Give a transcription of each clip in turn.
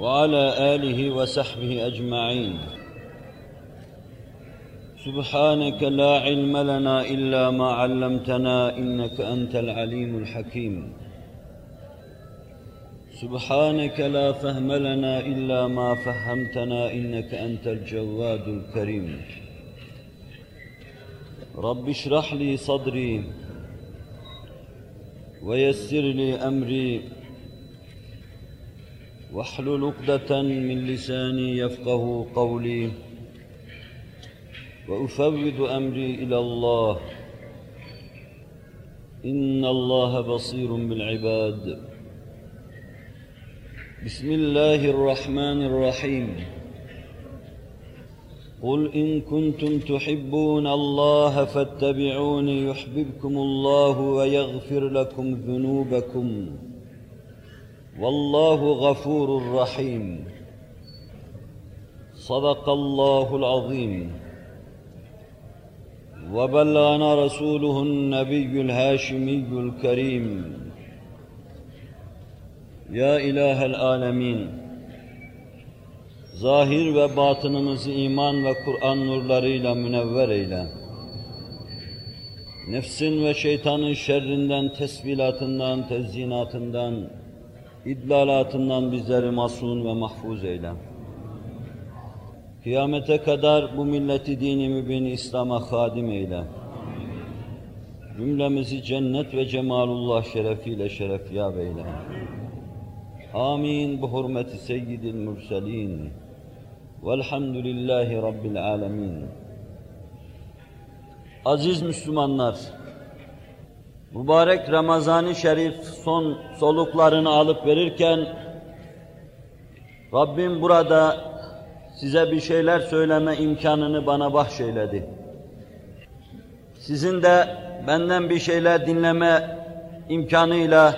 وعلى آله وصحبه أجمعين. سبحانك لا علم لنا إلا ما علمتنا إنك أنت العليم الحكيم. سبحانك لا فهم لنا إلا ما فهمتنا إنك أنت الجواد الكريم. رب اشرح لي صدري ويسر لي أمري. واحلل عقدة من لساني يفقه قولي وأفوض أمري إلى الله. إن الله بصير بالعباد. بسم الله الرحمن الرحيم. قل إن كنتم تحبون الله فاتبعوني يحببكم الله ويغفر لكم ذنوبكم. والله غفور رحيم صدق الله العظيم وبلغنا رسوله النبي الهاشمي الكريم Ya İlahel Alemin, zahir ve batınımızı iman ve Kur'an nurlarıyla münevver eyle. Nefsin ve şeytanın şerrinden, tesbilatından, tezzinatından, idlalatından bizleri masum ve mahfuz eyle. Kıyamete kadar bu milleti dini mübin İslam'a hadim eyle. Cümlemizi cennet ve cemalullah şerefiyle şerefyab eyle. Amin. Bu hurmeti seyyidil mürselin. Velhamdülillahi Rabbil alemin. Aziz Müslümanlar, mübarek Ramazan-ı Şerif son soluklarını alıp verirken, Rabbim burada size bir şeyler söyleme imkanını bana bahşeyledi. Sizin de benden bir şeyler dinleme imkanıyla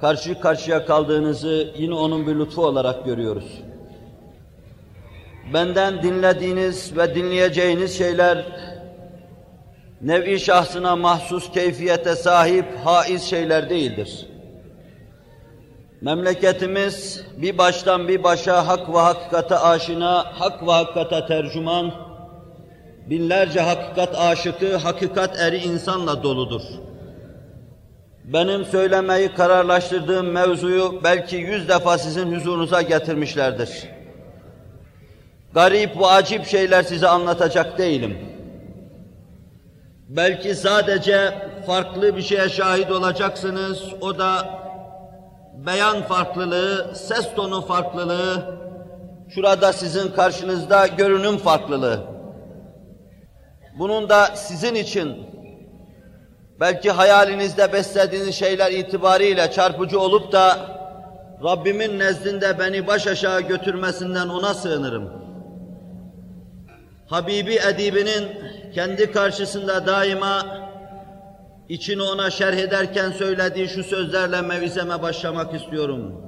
karşı karşıya kaldığınızı yine onun bir lütfu olarak görüyoruz. Benden dinlediğiniz ve dinleyeceğiniz şeyler nevi şahsına mahsus keyfiyete sahip haiz şeyler değildir. Memleketimiz bir baştan bir başa hak ve hakikate aşina, hak ve hakikate tercüman, binlerce hakikat aşıkı, hakikat eri insanla doludur. Benim söylemeyi kararlaştırdığım mevzuyu belki yüz defa sizin huzurunuza getirmişlerdir. Garip ve acip şeyler size anlatacak değilim. Belki sadece farklı bir şeye şahit olacaksınız, o da beyan farklılığı, ses tonu farklılığı, şurada sizin karşınızda görünüm farklılığı. Bunun da sizin için belki hayalinizde beslediğiniz şeyler itibariyle çarpıcı olup da Rabbimin nezdinde beni baş aşağı götürmesinden ona sığınırım. Habibi Edibi'nin kendi karşısında daima içini ona şerh ederken söylediği şu sözlerle mevizeme başlamak istiyorum.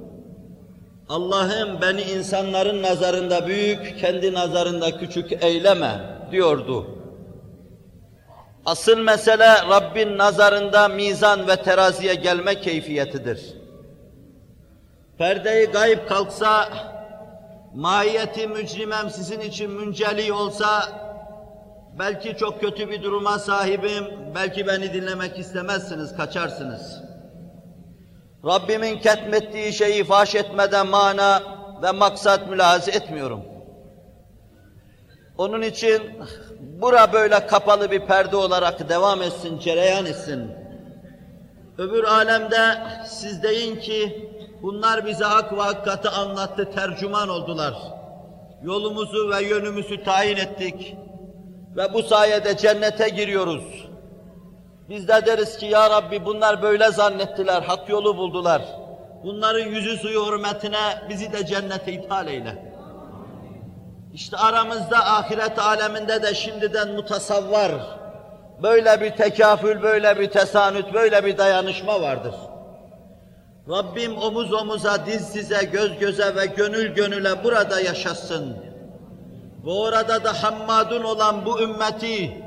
Allah'ım beni insanların nazarında büyük, kendi nazarında küçük eyleme diyordu. Asıl mesele Rabbin nazarında mizan ve teraziye gelme keyfiyetidir. Perdeyi gayb kalksa, mahiyeti mücrimem sizin için münceli olsa, belki çok kötü bir duruma sahibim, belki beni dinlemek istemezsiniz, kaçarsınız. Rabbimin ketmettiği şeyi faş etmeden mana ve maksat mülahaza etmiyorum. Onun için bura böyle kapalı bir perde olarak devam etsin, cereyan etsin. Öbür alemde siz deyin ki bunlar bize hak ve hakikati anlattı, tercüman oldular. Yolumuzu ve yönümüzü tayin ettik ve bu sayede cennete giriyoruz. Biz de deriz ki ya Rabbi bunlar böyle zannettiler, hak yolu buldular. bunların yüzü suyu hürmetine bizi de cennete ithal eyle. İşte aramızda ahiret aleminde de şimdiden mutasavvar, böyle bir tekafül, böyle bir tesanüt, böyle bir dayanışma vardır. Rabbim omuz omuza, diz dize, göz göze ve gönül gönüle burada yaşasın. Bu orada da hammadun olan bu ümmeti,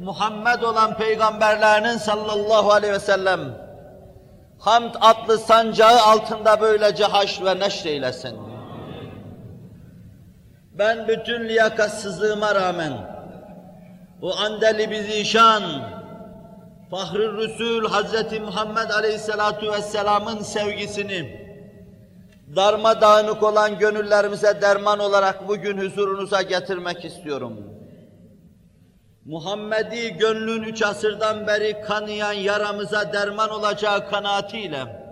Muhammed olan peygamberlerinin sallallahu aleyhi ve sellem, hamd adlı sancağı altında böylece haş ve neşr eylesin. Ben bütün liyakatsızlığıma rağmen, o andeli bizişan, Fahri Resul Hazreti Muhammed Aleyhisselatu Vesselam'ın sevgisini darmadağınık olan gönüllerimize derman olarak bugün huzurunuza getirmek istiyorum. Muhammedi gönlün üç asırdan beri kanayan yaramıza derman olacağı kanaatiyle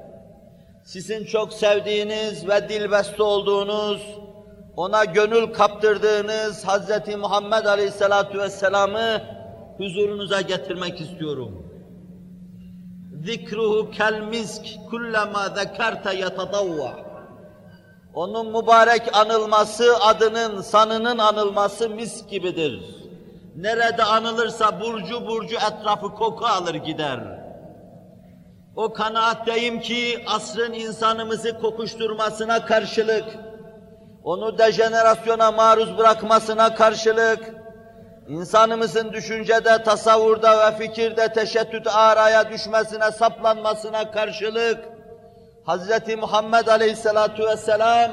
sizin çok sevdiğiniz ve dilbeste olduğunuz, ona gönül kaptırdığınız Hazreti Muhammed Aleyhisselatu Vesselam'ı huzurunuza getirmek istiyorum. Zikruhu kel misk kullama zekerte yetadavva. Onun mübarek anılması, adının, sanının anılması mis gibidir. Nerede anılırsa burcu burcu etrafı koku alır gider. O kanaatteyim ki asrın insanımızı kokuşturmasına karşılık, onu dejenerasyona maruz bırakmasına karşılık, insanımızın düşüncede, tasavvurda ve fikirde teşettüt araya düşmesine, saplanmasına karşılık, Hz. Muhammed Aleyhisselatu Vesselam,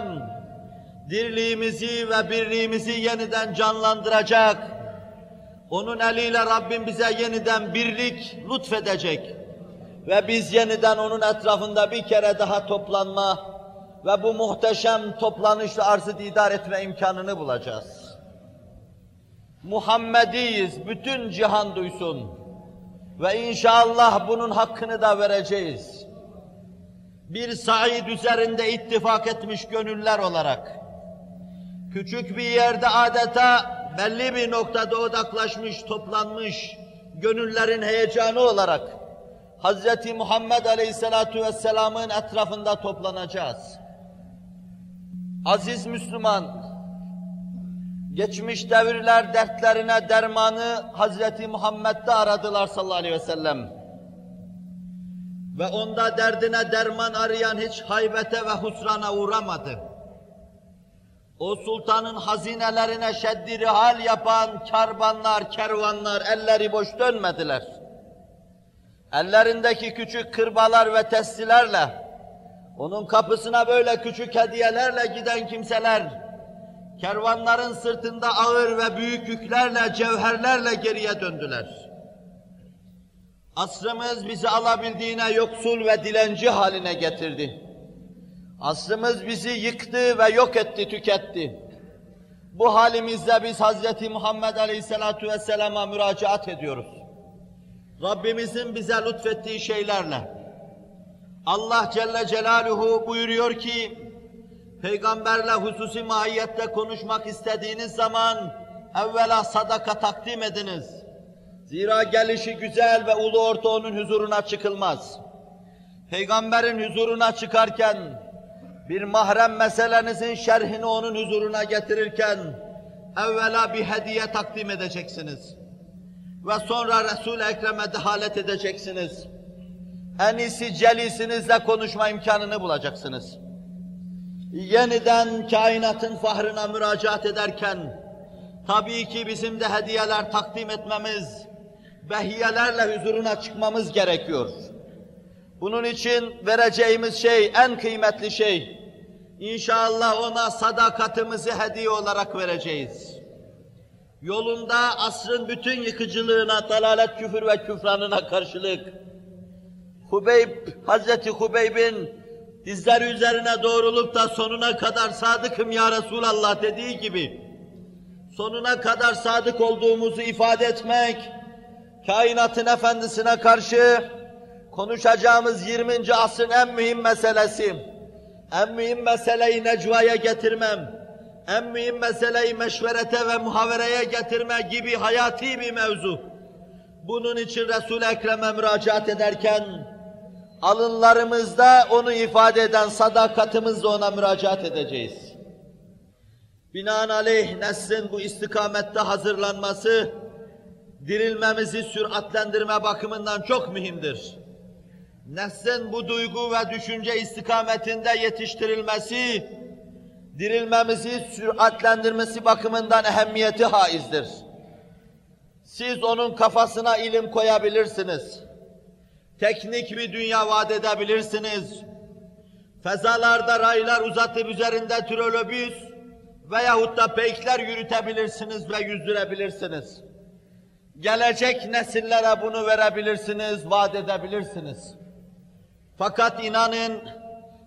dirliğimizi ve birliğimizi yeniden canlandıracak, onun eliyle Rabbim bize yeniden birlik lütfedecek ve biz yeniden onun etrafında bir kere daha toplanma ve bu muhteşem toplanışla arzı didar etme imkanını bulacağız. Muhammediyiz, bütün cihan duysun. Ve inşallah bunun hakkını da vereceğiz. Bir said üzerinde ittifak etmiş gönüller olarak, küçük bir yerde adeta belli bir noktada odaklaşmış, toplanmış gönüllerin heyecanı olarak, Hz. Muhammed Aleyhisselatu Vesselam'ın etrafında toplanacağız. Aziz Müslüman, geçmiş devirler dertlerine dermanı Hazreti Muhammed'de aradılar sallallahu aleyhi ve sellem. Ve onda derdine derman arayan hiç haybete ve husrana uğramadı. O sultanın hazinelerine şeddi hal yapan karbanlar, kervanlar elleri boş dönmediler. Ellerindeki küçük kırbalar ve testilerle, onun kapısına böyle küçük hediyelerle giden kimseler, kervanların sırtında ağır ve büyük yüklerle, cevherlerle geriye döndüler. Asrımız bizi alabildiğine yoksul ve dilenci haline getirdi. Asrımız bizi yıktı ve yok etti, tüketti. Bu halimizde biz Hz. Muhammed Aleyhisselatu Vesselam'a müracaat ediyoruz. Rabbimizin bize lütfettiği şeylerle. Allah Celle Celaluhu buyuruyor ki, Peygamberle hususi mahiyette konuşmak istediğiniz zaman evvela sadaka takdim ediniz. Zira gelişi güzel ve ulu orta onun huzuruna çıkılmaz. Peygamberin huzuruna çıkarken bir mahrem meselenizin şerhini onun huzuruna getirirken evvela bir hediye takdim edeceksiniz. Ve sonra Resul-i Ekrem'e dehalet edeceksiniz. En iyisi celisinizle konuşma imkanını bulacaksınız yeniden kainatın fahrına müracaat ederken, tabii ki bizim de hediyeler takdim etmemiz, behiyelerle huzuruna çıkmamız gerekiyor. Bunun için vereceğimiz şey, en kıymetli şey, inşallah ona sadakatimizi hediye olarak vereceğiz. Yolunda asrın bütün yıkıcılığına, dalalet küfür ve küfranına karşılık, Hubeyb, Hazreti Hubeyb'in dizleri üzerine doğrulup da sonuna kadar sadıkım ya Resulallah dediği gibi, sonuna kadar sadık olduğumuzu ifade etmek, kainatın efendisine karşı konuşacağımız 20. asrın en mühim meselesi, en mühim meseleyi necvaya getirmem, en mühim meseleyi meşverete ve muhavereye getirme gibi hayati bir mevzu. Bunun için Resul-i Ekrem'e müracaat ederken, alınlarımızda onu ifade eden sadakatimizle ona müracaat edeceğiz. Binaenaleyh neslin bu istikamette hazırlanması, dirilmemizi süratlendirme bakımından çok mühimdir. Neslin bu duygu ve düşünce istikametinde yetiştirilmesi, dirilmemizi süratlendirmesi bakımından ehemmiyeti haizdir. Siz onun kafasına ilim koyabilirsiniz. Teknik bir dünya vaat edebilirsiniz. Fezalarda raylar uzatıp üzerinde trolobüs veyahut da peykler yürütebilirsiniz ve yüzdürebilirsiniz. Gelecek nesillere bunu verebilirsiniz, vaat edebilirsiniz. Fakat inanın,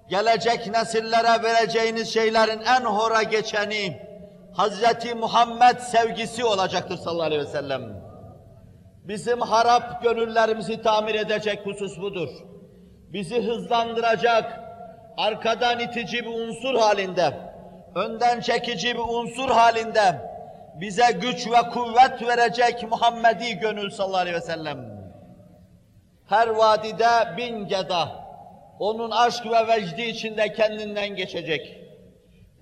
gelecek nesillere vereceğiniz şeylerin en hora geçeni, Hazreti Muhammed sevgisi olacaktır sallallahu aleyhi ve sellem. Bizim harap gönüllerimizi tamir edecek husus budur. Bizi hızlandıracak, arkadan itici bir unsur halinde, önden çekici bir unsur halinde, bize güç ve kuvvet verecek Muhammedi gönül sallallahu aleyhi ve sellem. Her vadide bin geda, onun aşk ve vecdi içinde kendinden geçecek.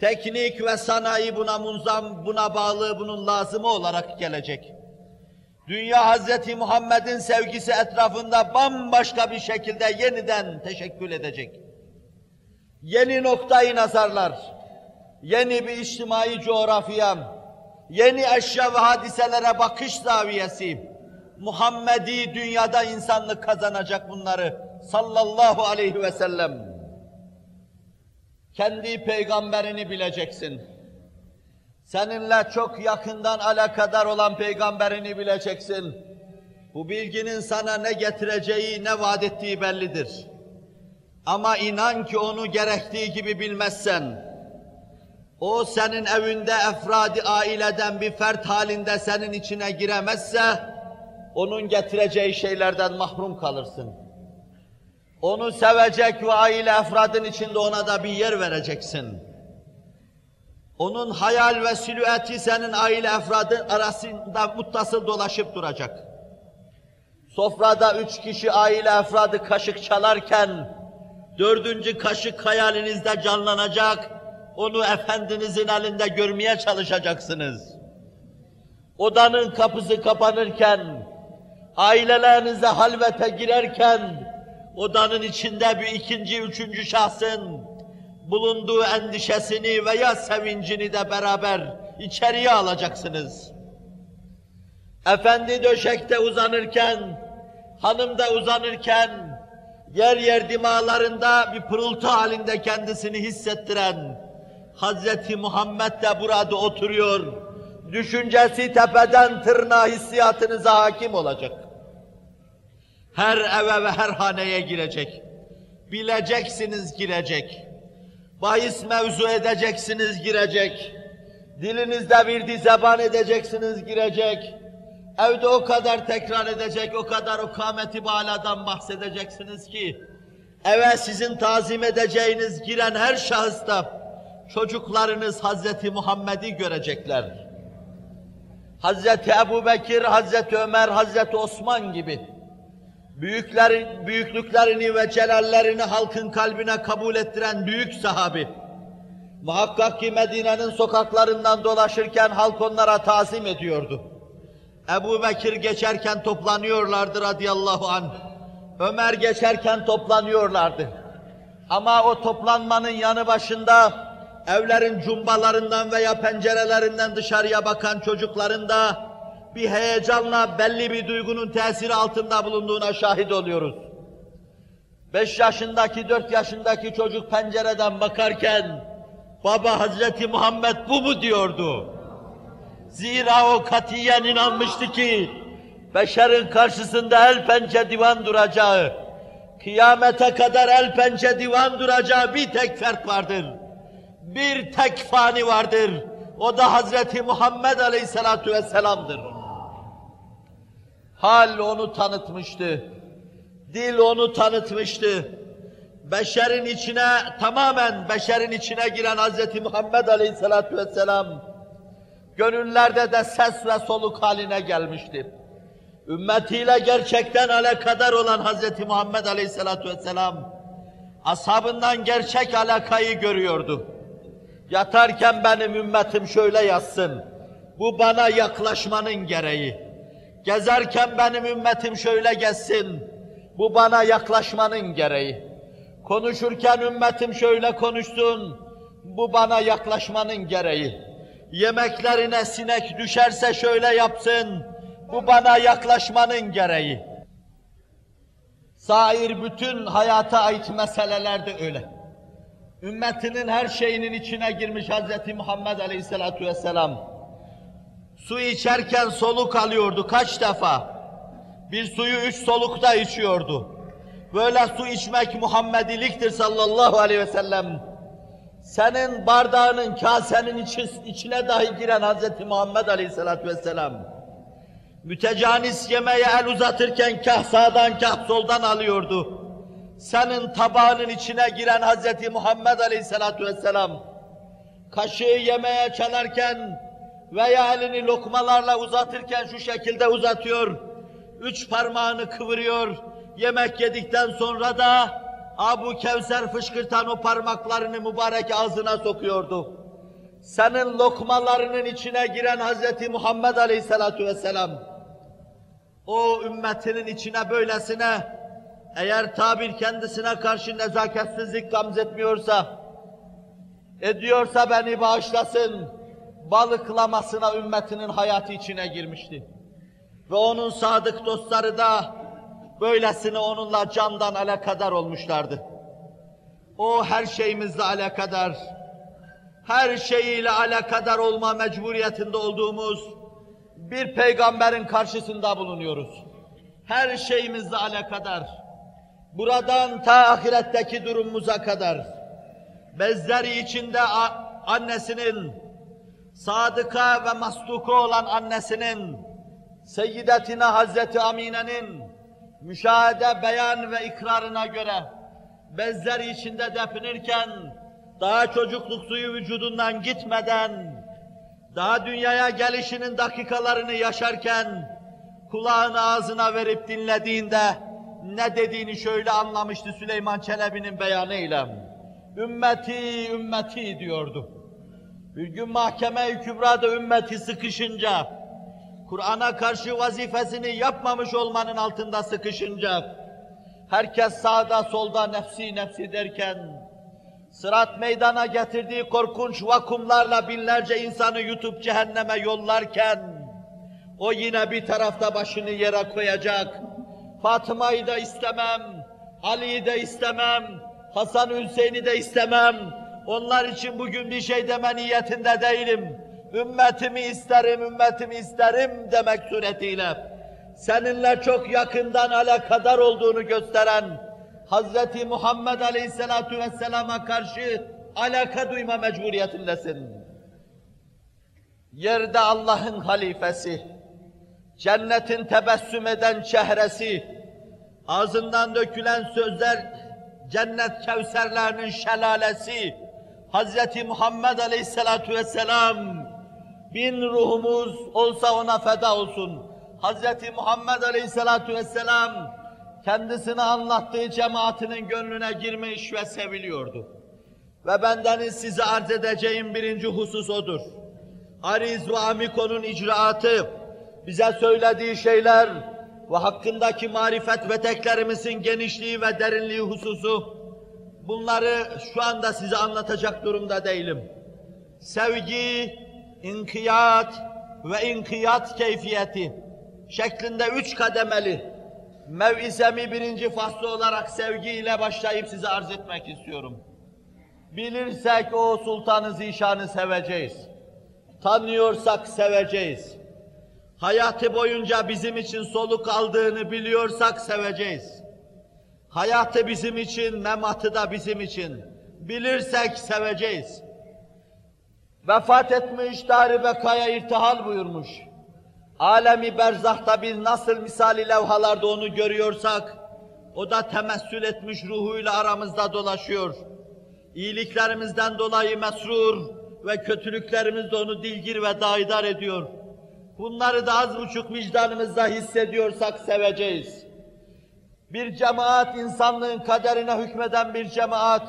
Teknik ve sanayi buna munzam, buna bağlı, bunun lazımı olarak gelecek. Dünya Hazreti Muhammed'in sevgisi etrafında bambaşka bir şekilde yeniden teşekkül edecek. Yeni noktayı nazarlar, yeni bir içtimai coğrafya, yeni eşya ve hadiselere bakış zaviyesi, Muhammedi dünyada insanlık kazanacak bunları sallallahu aleyhi ve sellem. Kendi peygamberini bileceksin. Seninle çok yakından alakadar olan peygamberini bileceksin. Bu bilginin sana ne getireceği, ne vaat ettiği bellidir. Ama inan ki onu gerektiği gibi bilmezsen, o senin evinde efradi aileden bir fert halinde senin içine giremezse, onun getireceği şeylerden mahrum kalırsın. Onu sevecek ve aile efradın içinde ona da bir yer vereceksin. Onun hayal ve silüeti senin aile efradı arasında muttasıl dolaşıp duracak. Sofrada üç kişi aile efradı kaşık çalarken, dördüncü kaşık hayalinizde canlanacak, onu Efendinizin elinde görmeye çalışacaksınız. Odanın kapısı kapanırken, ailelerinize halvete girerken, odanın içinde bir ikinci, üçüncü şahsın bulunduğu endişesini veya sevincini de beraber içeriye alacaksınız. Efendi döşekte uzanırken, hanım da uzanırken, yer yer dimalarında bir pırıltı halinde kendisini hissettiren Hazreti Muhammed de burada oturuyor. Düşüncesi tepeden tırnağa hissiyatınıza hakim olacak. Her eve ve her haneye girecek. Bileceksiniz girecek. Bahis mevzu edeceksiniz girecek. Dilinizde bir dizeban edeceksiniz girecek. Evde o kadar tekrar edecek, o kadar o kâmeti baladan bahsedeceksiniz ki, eve sizin tazim edeceğiniz giren her şahısta çocuklarınız Hazreti Muhammed'i görecekler. Hazreti Ebu Bekir, Hazreti Ömer, Hazreti Osman gibi büyüklerin, büyüklüklerini ve celallerini halkın kalbine kabul ettiren büyük sahabi, muhakkak ki Medine'nin sokaklarından dolaşırken halk onlara tazim ediyordu. Ebu Bekir geçerken toplanıyorlardı radıyallahu anh. Ömer geçerken toplanıyorlardı. Ama o toplanmanın yanı başında evlerin cumbalarından veya pencerelerinden dışarıya bakan çocukların da bir heyecanla belli bir duygunun tesiri altında bulunduğuna şahit oluyoruz. Beş yaşındaki, dört yaşındaki çocuk pencereden bakarken, baba Hazreti Muhammed bu mu diyordu. Zira o katiyen inanmıştı ki, beşerin karşısında el pençe divan duracağı, kıyamete kadar el pençe divan duracağı bir tek fert vardır. Bir tek fani vardır. O da Hazreti Muhammed Aleyhisselatu Vesselam'dır. Hal onu tanıtmıştı. Dil onu tanıtmıştı. Beşerin içine, tamamen beşerin içine giren Hz. Muhammed Aleyhisselatü Vesselam, gönüllerde de ses ve soluk haline gelmişti. ümmetiyle gerçekten alakadar olan Hz. Muhammed Aleyhisselatü Vesselam, ashabından gerçek alakayı görüyordu. Yatarken benim ümmetim şöyle yatsın, bu bana yaklaşmanın gereği. Gezerken benim ümmetim şöyle gezsin, bu bana yaklaşmanın gereği. Konuşurken ümmetim şöyle konuşsun, bu bana yaklaşmanın gereği. Yemeklerine sinek düşerse şöyle yapsın, bu bana yaklaşmanın gereği. Sair bütün hayata ait meseleler de öyle. Ümmetinin her şeyinin içine girmiş Hz. Muhammed Aleyhisselatü Vesselam. Su içerken soluk alıyordu kaç defa? Bir suyu üç solukta içiyordu. Böyle su içmek Muhammediliktir sallallahu aleyhi ve sellem. Senin bardağının, kasenin içine dahi giren Hz. Muhammed aleyhissalatü vesselam. Mütecanis yemeğe el uzatırken kah sağdan kah soldan alıyordu. Senin tabağının içine giren Hz. Muhammed aleyhissalatü vesselam. Kaşığı yemeğe çalarken veya elini lokmalarla uzatırken şu şekilde uzatıyor. Üç parmağını kıvırıyor. Yemek yedikten sonra da Abu Kevser fışkırtan o parmaklarını mübarek ağzına sokuyordu. Senin lokmalarının içine giren Hz. Muhammed Aleyhisselatü Vesselam, o ümmetinin içine böylesine, eğer tabir kendisine karşı nezaketsizlik gamzetmiyorsa, ediyorsa beni bağışlasın, balıklamasına ümmetinin hayatı içine girmişti. Ve onun sadık dostları da böylesine onunla candan alakadar olmuşlardı. O her şeyimizle alakadar, her şeyiyle alakadar olma mecburiyetinde olduğumuz bir peygamberin karşısında bulunuyoruz. Her şeyimizle alakadar. Buradan ta ahiretteki durumumuza kadar. Bezleri içinde annesinin, sadıka ve masluku olan annesinin, Seyyidetina Hazreti Amine'nin müşahede, beyan ve ikrarına göre bezleri içinde definirken daha çocukluk suyu vücudundan gitmeden daha dünyaya gelişinin dakikalarını yaşarken kulağını ağzına verip dinlediğinde ne dediğini şöyle anlamıştı Süleyman Çelebi'nin beyanıyla. Ümmeti, ümmeti diyordu. Bir gün mahkeme-i kübrada ümmeti sıkışınca, Kur'an'a karşı vazifesini yapmamış olmanın altında sıkışınca, herkes sağda solda nefsi nefsi derken, sırat meydana getirdiği korkunç vakumlarla binlerce insanı yutup cehenneme yollarken, o yine bir tarafta başını yere koyacak, Fatıma'yı da istemem, Ali'yi de istemem, Hasan Hüseyin'i de istemem, onlar için bugün bir şey deme niyetinde değilim. Ümmetimi isterim, ümmetimi isterim demek suretiyle seninle çok yakından alakadar olduğunu gösteren Hz. Muhammed Aleyhisselatü Vesselam'a karşı alaka duyma mecburiyetindesin. Yerde Allah'ın halifesi, cennetin tebessüm eden çehresi, ağzından dökülen sözler cennet kevserlerinin şelalesi, Hz. Muhammed Aleyhisselatü Vesselam, bin ruhumuz olsa ona feda olsun. Hz. Muhammed Aleyhisselatü Vesselam, kendisini anlattığı cemaatinin gönlüne girmiş ve seviliyordu. Ve bendeniz size arz edeceğim birinci husus odur. Ariz ve Amiko'nun icraatı, bize söylediği şeyler ve hakkındaki marifet ve teklerimizin genişliği ve derinliği hususu, bunları şu anda size anlatacak durumda değilim. Sevgi, inkiyat ve inkiyat keyfiyeti şeklinde üç kademeli mevizemi birinci faslı olarak sevgiyle başlayıp size arz etmek istiyorum. Bilirsek o Sultanı Zişan'ı seveceğiz. Tanıyorsak seveceğiz. Hayatı boyunca bizim için soluk aldığını biliyorsak seveceğiz. Hayatı bizim için, mematı da bizim için. Bilirsek seveceğiz. Vefat etmiş, dar bekaya irtihal buyurmuş. Alemi berzahta biz nasıl misali levhalarda onu görüyorsak, o da temessül etmiş ruhuyla aramızda dolaşıyor. İyiliklerimizden dolayı mesrur ve kötülüklerimiz de onu dilgir ve daidar ediyor. Bunları da az buçuk vicdanımızda hissediyorsak seveceğiz. Bir cemaat, insanlığın kaderine hükmeden bir cemaat,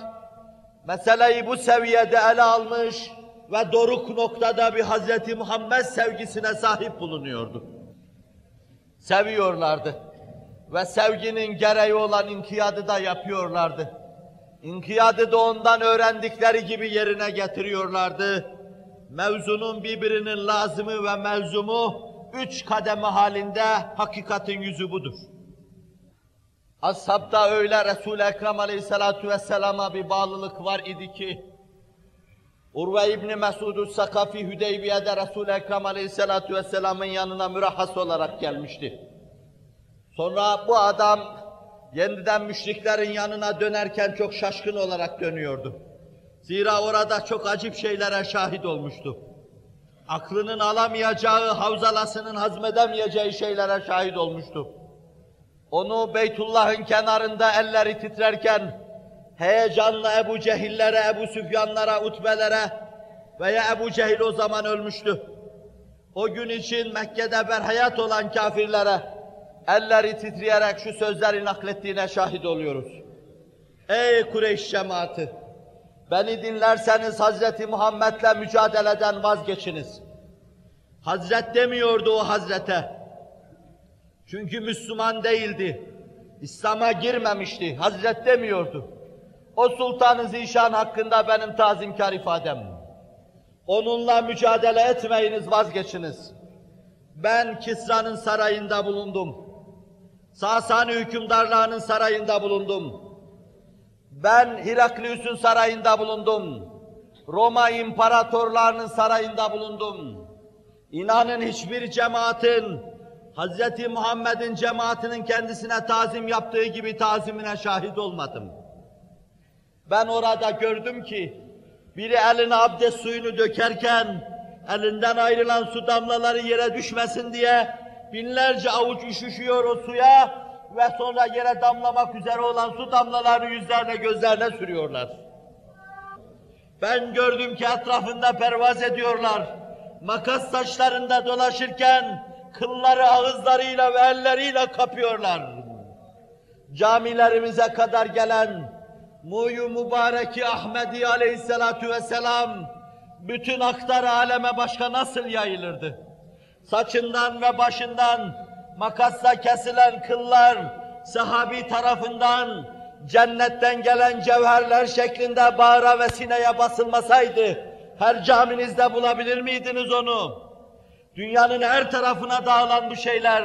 meseleyi bu seviyede ele almış ve doruk noktada bir Hz. Muhammed sevgisine sahip bulunuyordu. Seviyorlardı ve sevginin gereği olan inkiyadı da yapıyorlardı. İnkiyadı da ondan öğrendikleri gibi yerine getiriyorlardı. Mevzunun birbirinin lazımı ve mevzumu üç kademe halinde hakikatin yüzü budur. Ashabda öyle Resul-i Ekrem aleyhissalatu vesselama bir bağlılık var idi ki, Urve İbni Mesud-u Sakafi Hüdeybiye'de Resul-i Ekrem aleyhissalatu vesselamın yanına mürahhas olarak gelmişti. Sonra bu adam yeniden müşriklerin yanına dönerken çok şaşkın olarak dönüyordu. Zira orada çok acip şeylere şahit olmuştu. Aklının alamayacağı, havzalasının hazmedemeyeceği şeylere şahit olmuştu. Onu Beytullah'ın kenarında elleri titrerken, heyecanla Ebu Cehillere, Ebu Süfyanlara, Utbelere veya Ebu Cehil o zaman ölmüştü. O gün için Mekke'de berhayat olan kafirlere elleri titreyerek şu sözleri naklettiğine şahit oluyoruz. Ey Kureyş cemaati! Beni dinlerseniz Hazreti Muhammed'le mücadeleden vazgeçiniz. Hazret demiyordu o Hazrete. Çünkü Müslüman değildi. İslam'a girmemişti. Hazret demiyordu. O Sultan-ı Zişan hakkında benim tazimkar ifadem. Onunla mücadele etmeyiniz, vazgeçiniz. Ben Kisra'nın sarayında bulundum. Sasani hükümdarlığının sarayında bulundum. Ben Hiraklius'un sarayında bulundum. Roma imparatorlarının sarayında bulundum. İnanın hiçbir cemaatin, Hz. Muhammed'in cemaatinin kendisine tazim yaptığı gibi tazimine şahit olmadım. Ben orada gördüm ki, biri eline abdest suyunu dökerken, elinden ayrılan su damlaları yere düşmesin diye, binlerce avuç üşüşüyor o suya, ve sonra yere damlamak üzere olan su damlalarını yüzlerine gözlerine sürüyorlar. Ben gördüm ki etrafında pervaz ediyorlar. Makas saçlarında dolaşırken kılları ağızlarıyla ve elleriyle kapıyorlar. Camilerimize kadar gelen Muyu Mübareki Ahmedi Aleyhisselatu Vesselam bütün aktar aleme başka nasıl yayılırdı? Saçından ve başından makasla kesilen kıllar sahabi tarafından cennetten gelen cevherler şeklinde bağra ve sineye basılmasaydı her caminizde bulabilir miydiniz onu? Dünyanın her tarafına dağılan bu şeyler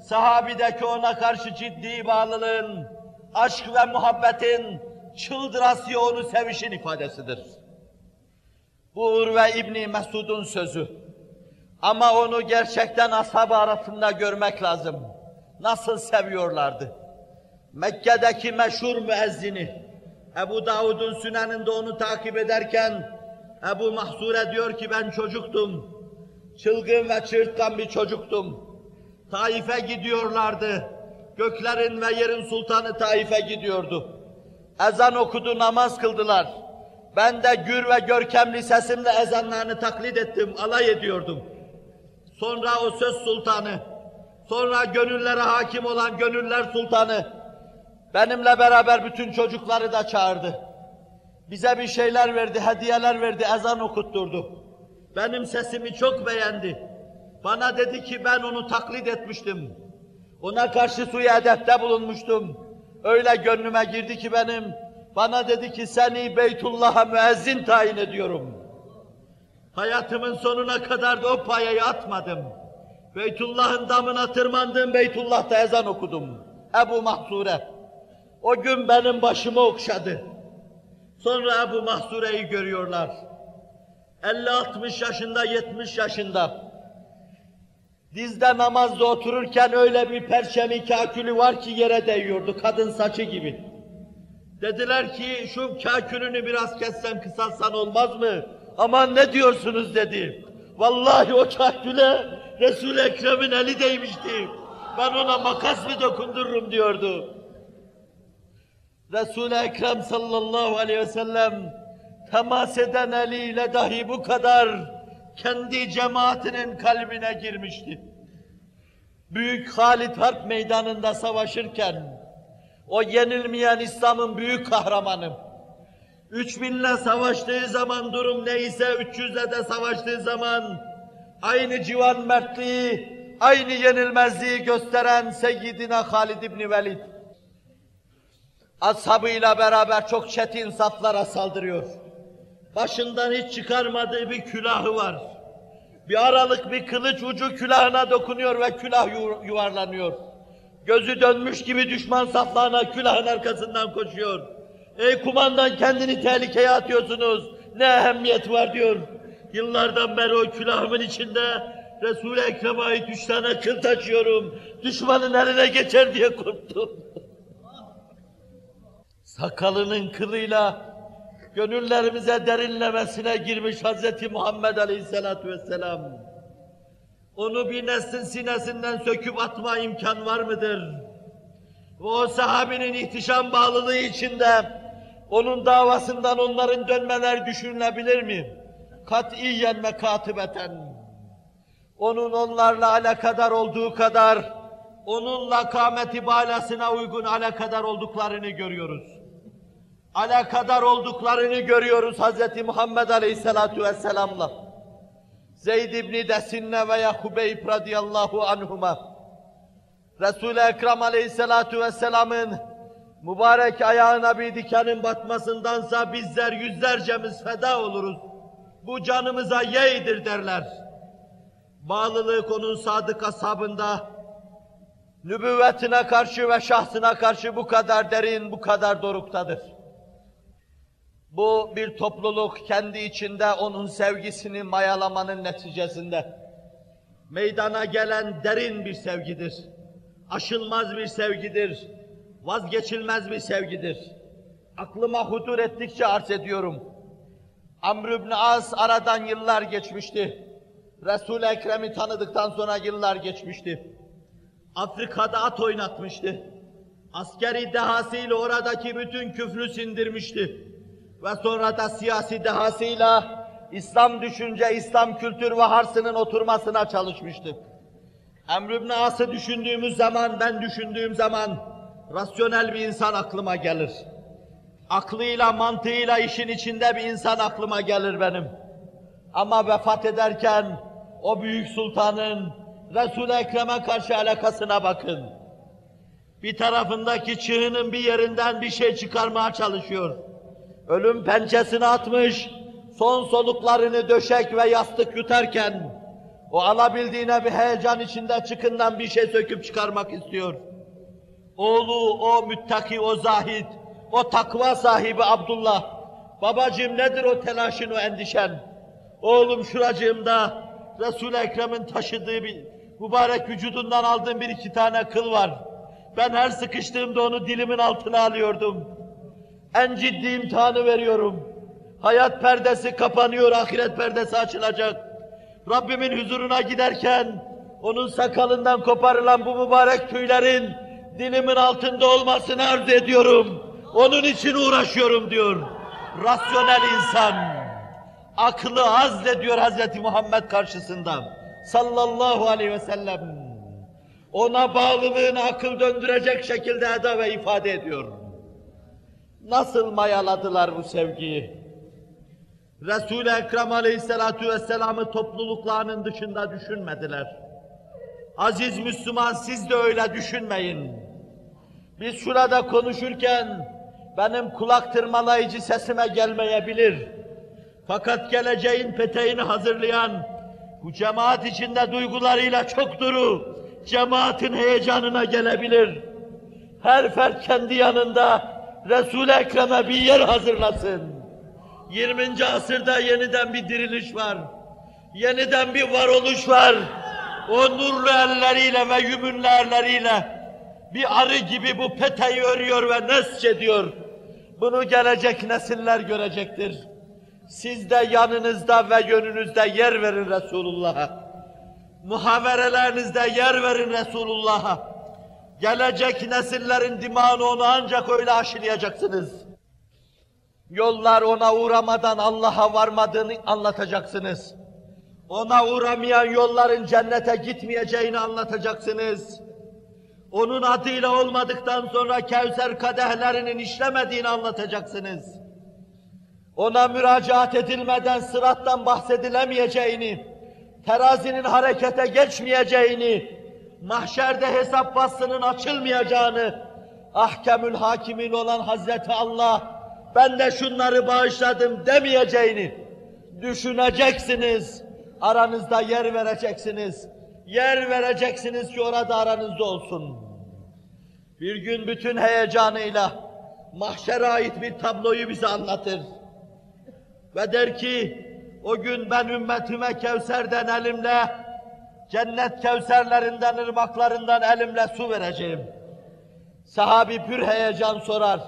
sahabideki ona karşı ciddi bağlılığın, aşk ve muhabbetin çıldırası onu sevişin ifadesidir. Bu Urve İbni Mesud'un sözü. Ama onu gerçekten ashab arasında görmek lazım. Nasıl seviyorlardı. Mekke'deki meşhur müezzini, Ebu Davud'un süneninde onu takip ederken, Ebu Mahsure diyor ki ben çocuktum. Çılgın ve çırtkan bir çocuktum. Taif'e gidiyorlardı. Göklerin ve yerin sultanı Taif'e gidiyordu. Ezan okudu, namaz kıldılar. Ben de gür ve görkemli sesimle ezanlarını taklit ettim, alay ediyordum sonra o söz sultanı, sonra gönüllere hakim olan gönüller sultanı, benimle beraber bütün çocukları da çağırdı. Bize bir şeyler verdi, hediyeler verdi, ezan okutturdu. Benim sesimi çok beğendi. Bana dedi ki ben onu taklit etmiştim. Ona karşı suyu edepte bulunmuştum. Öyle gönlüme girdi ki benim, bana dedi ki seni Beytullah'a müezzin tayin ediyorum.'' Hayatımın sonuna kadar da o payayı atmadım. Beytullah'ın damına tırmandım, Beytullah'ta ezan okudum. Ebu Mahsure. O gün benim başımı okşadı. Sonra Ebu Mahsure'yi görüyorlar. 50-60 yaşında, 70 yaşında. Dizde namazda otururken öyle bir perçemi kakülü var ki yere değiyordu, kadın saçı gibi. Dediler ki şu kakülünü biraz kessen kısaltsan olmaz mı? Aman ne diyorsunuz dedi. Vallahi o kahküle Resul-i Ekrem'in eli değmişti. Ben ona makas mı dokundururum diyordu. Resul-i Ekrem sallallahu aleyhi ve sellem temas eden eliyle dahi bu kadar kendi cemaatinin kalbine girmişti. Büyük Halit Harp meydanında savaşırken, o yenilmeyen İslam'ın büyük kahramanı, 3000'le savaştığı zaman durum neyse, 300'le de savaştığı zaman, aynı civan mertliği, aynı yenilmezliği gösteren Seyyidina Halid İbni Velid, ashabıyla beraber çok çetin saflara saldırıyor. Başından hiç çıkarmadığı bir külahı var. Bir aralık bir kılıç ucu külahına dokunuyor ve külah yuvarlanıyor. Gözü dönmüş gibi düşman saflarına külahın arkasından koşuyor. Ey kumandan kendini tehlikeye atıyorsunuz. Ne ehemmiyet var diyor. Yıllardan beri o külahımın içinde Resul-i Ekrem'e ait üç tane kıl taşıyorum. Düşmanın eline geçer diye korktum. Sakalının kılıyla gönüllerimize derinlemesine girmiş Hz. Muhammed Aleyhisselatü Vesselam. Onu bir neslin sinesinden söküp atma imkan var mıdır? o sahabinin ihtişam bağlılığı içinde onun davasından onların dönmeler düşünülebilir mi? Katiyen ve katibeten. Onun onlarla alakadar olduğu kadar, onunla kâmeti balasına uygun alakadar olduklarını görüyoruz. Alakadar olduklarını görüyoruz Hz. Muhammed Aleyhisselatu Vesselam'la. Zeyd İbni Desinne veya Hubeyb radıyallahu anhuma. Resul-i Ekrem Aleyhisselatu Vesselam'ın mübarek ayağına bir dikenin batmasındansa bizler yüzlercemiz feda oluruz. Bu canımıza yeğdir derler. Bağlılık onun sadık ashabında, nübüvvetine karşı ve şahsına karşı bu kadar derin, bu kadar doruktadır. Bu bir topluluk kendi içinde onun sevgisini mayalamanın neticesinde meydana gelen derin bir sevgidir. Aşılmaz bir sevgidir. Vazgeçilmez bir sevgidir. Aklıma hudur ettikçe arz ediyorum. Amr ibn As aradan yıllar geçmişti. Resul-i Ekrem'i tanıdıktan sonra yıllar geçmişti. Afrika'da at oynatmıştı. Askeri dehasıyla oradaki bütün küfrü sindirmişti ve sonra da siyasi dehasıyla İslam düşünce, İslam kültür ve harsının oturmasına çalışmıştı. Emr ibn As'ı düşündüğümüz zaman, ben düşündüğüm zaman rasyonel bir insan aklıma gelir. Aklıyla, mantığıyla işin içinde bir insan aklıma gelir benim. Ama vefat ederken o büyük sultanın Resul-i Ekrem'e karşı alakasına bakın. Bir tarafındaki çığının bir yerinden bir şey çıkarmaya çalışıyor ölüm pençesine atmış, son soluklarını döşek ve yastık yutarken, o alabildiğine bir heyecan içinde çıkından bir şey söküp çıkarmak istiyor. Oğlu, o müttaki, o zahid, o takva sahibi Abdullah, babacığım nedir o telaşın, o endişen? Oğlum şuracığımda Resul-i Ekrem'in taşıdığı bir mübarek vücudundan aldığım bir iki tane kıl var. Ben her sıkıştığımda onu dilimin altına alıyordum. En ciddi imtihanı veriyorum. Hayat perdesi kapanıyor, ahiret perdesi açılacak. Rabbimin huzuruna giderken onun sakalından koparılan bu mübarek tüylerin dilimin altında olmasını arz ediyorum. Onun için uğraşıyorum diyor. Rasyonel insan. Aklı azlediyor Hz. Muhammed karşısında. Sallallahu aleyhi ve sellem. Ona bağlılığını akıl döndürecek şekilde eda ve ifade ediyor. Nasıl mayaladılar bu sevgiyi? Resul-i Ekrem Aleyhisselatü Vesselam'ı topluluklarının dışında düşünmediler. Aziz Müslüman siz de öyle düşünmeyin. Biz şurada konuşurken benim kulak tırmalayıcı sesime gelmeyebilir. Fakat geleceğin peteğini hazırlayan, bu cemaat içinde duygularıyla çok duru, cemaatin heyecanına gelebilir. Her fert kendi yanında Resul-i Ekrem'e bir yer hazırlasın. 20. asırda yeniden bir diriliş var. Yeniden bir varoluş var. O nurlu elleriyle ve yümünlü elleriyle bir arı gibi bu peteği örüyor ve nesç ediyor. Bunu gelecek nesiller görecektir. Siz de yanınızda ve yönünüzde yer verin Resulullah'a. Muhaverelerinizde yer verin Resulullah'a. Gelecek nesillerin dimağını onu ancak öyle aşılayacaksınız. Yollar ona uğramadan Allah'a varmadığını anlatacaksınız. Ona uğramayan yolların cennete gitmeyeceğini anlatacaksınız. Onun adıyla olmadıktan sonra Kevser kadehlerinin işlemediğini anlatacaksınız. Ona müracaat edilmeden sırattan bahsedilemeyeceğini, terazinin harekete geçmeyeceğini, mahşerde hesap faslının açılmayacağını, ahkemül hakimin olan Hazreti Allah, ben de şunları bağışladım demeyeceğini düşüneceksiniz. Aranızda yer vereceksiniz. Yer vereceksiniz ki orada aranızda olsun. Bir gün bütün heyecanıyla mahşere ait bir tabloyu bize anlatır. Ve der ki, o gün ben ümmetime Kevser'den elimle, cennet Kevserlerinden, ırmaklarından elimle su vereceğim. Sahabi pür heyecan sorar.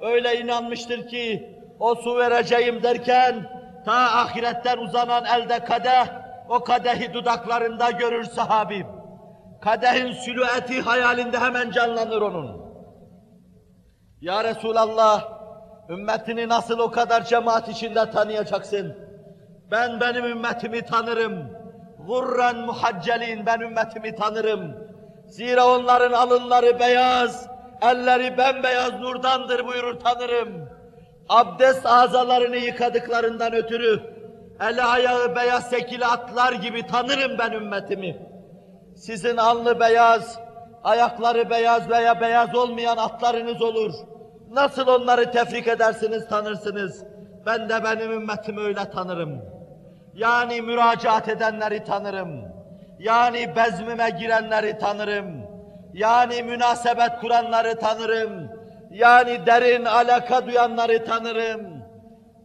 Öyle inanmıştır ki, o su vereceğim derken, ta ahiretten uzanan elde kadeh, o kadehi dudaklarında görür sahabim. Kadehin silüeti hayalinde hemen canlanır onun. Ya Resulallah, ümmetini nasıl o kadar cemaat içinde tanıyacaksın? Ben benim ümmetimi tanırım. Gurran muhaccelin ben ümmetimi tanırım. Zira onların alınları beyaz, elleri bembeyaz nurdandır buyurur tanırım. Abdest azalarını yıkadıklarından ötürü, eli ayağı beyaz sekili atlar gibi tanırım ben ümmetimi. Sizin alnı beyaz, ayakları beyaz veya beyaz olmayan atlarınız olur. Nasıl onları tefrik edersiniz, tanırsınız. Ben de benim ümmetimi öyle tanırım. Yani müracaat edenleri tanırım. Yani bezmime girenleri tanırım. Yani münasebet kuranları tanırım. Yani derin alaka duyanları tanırım.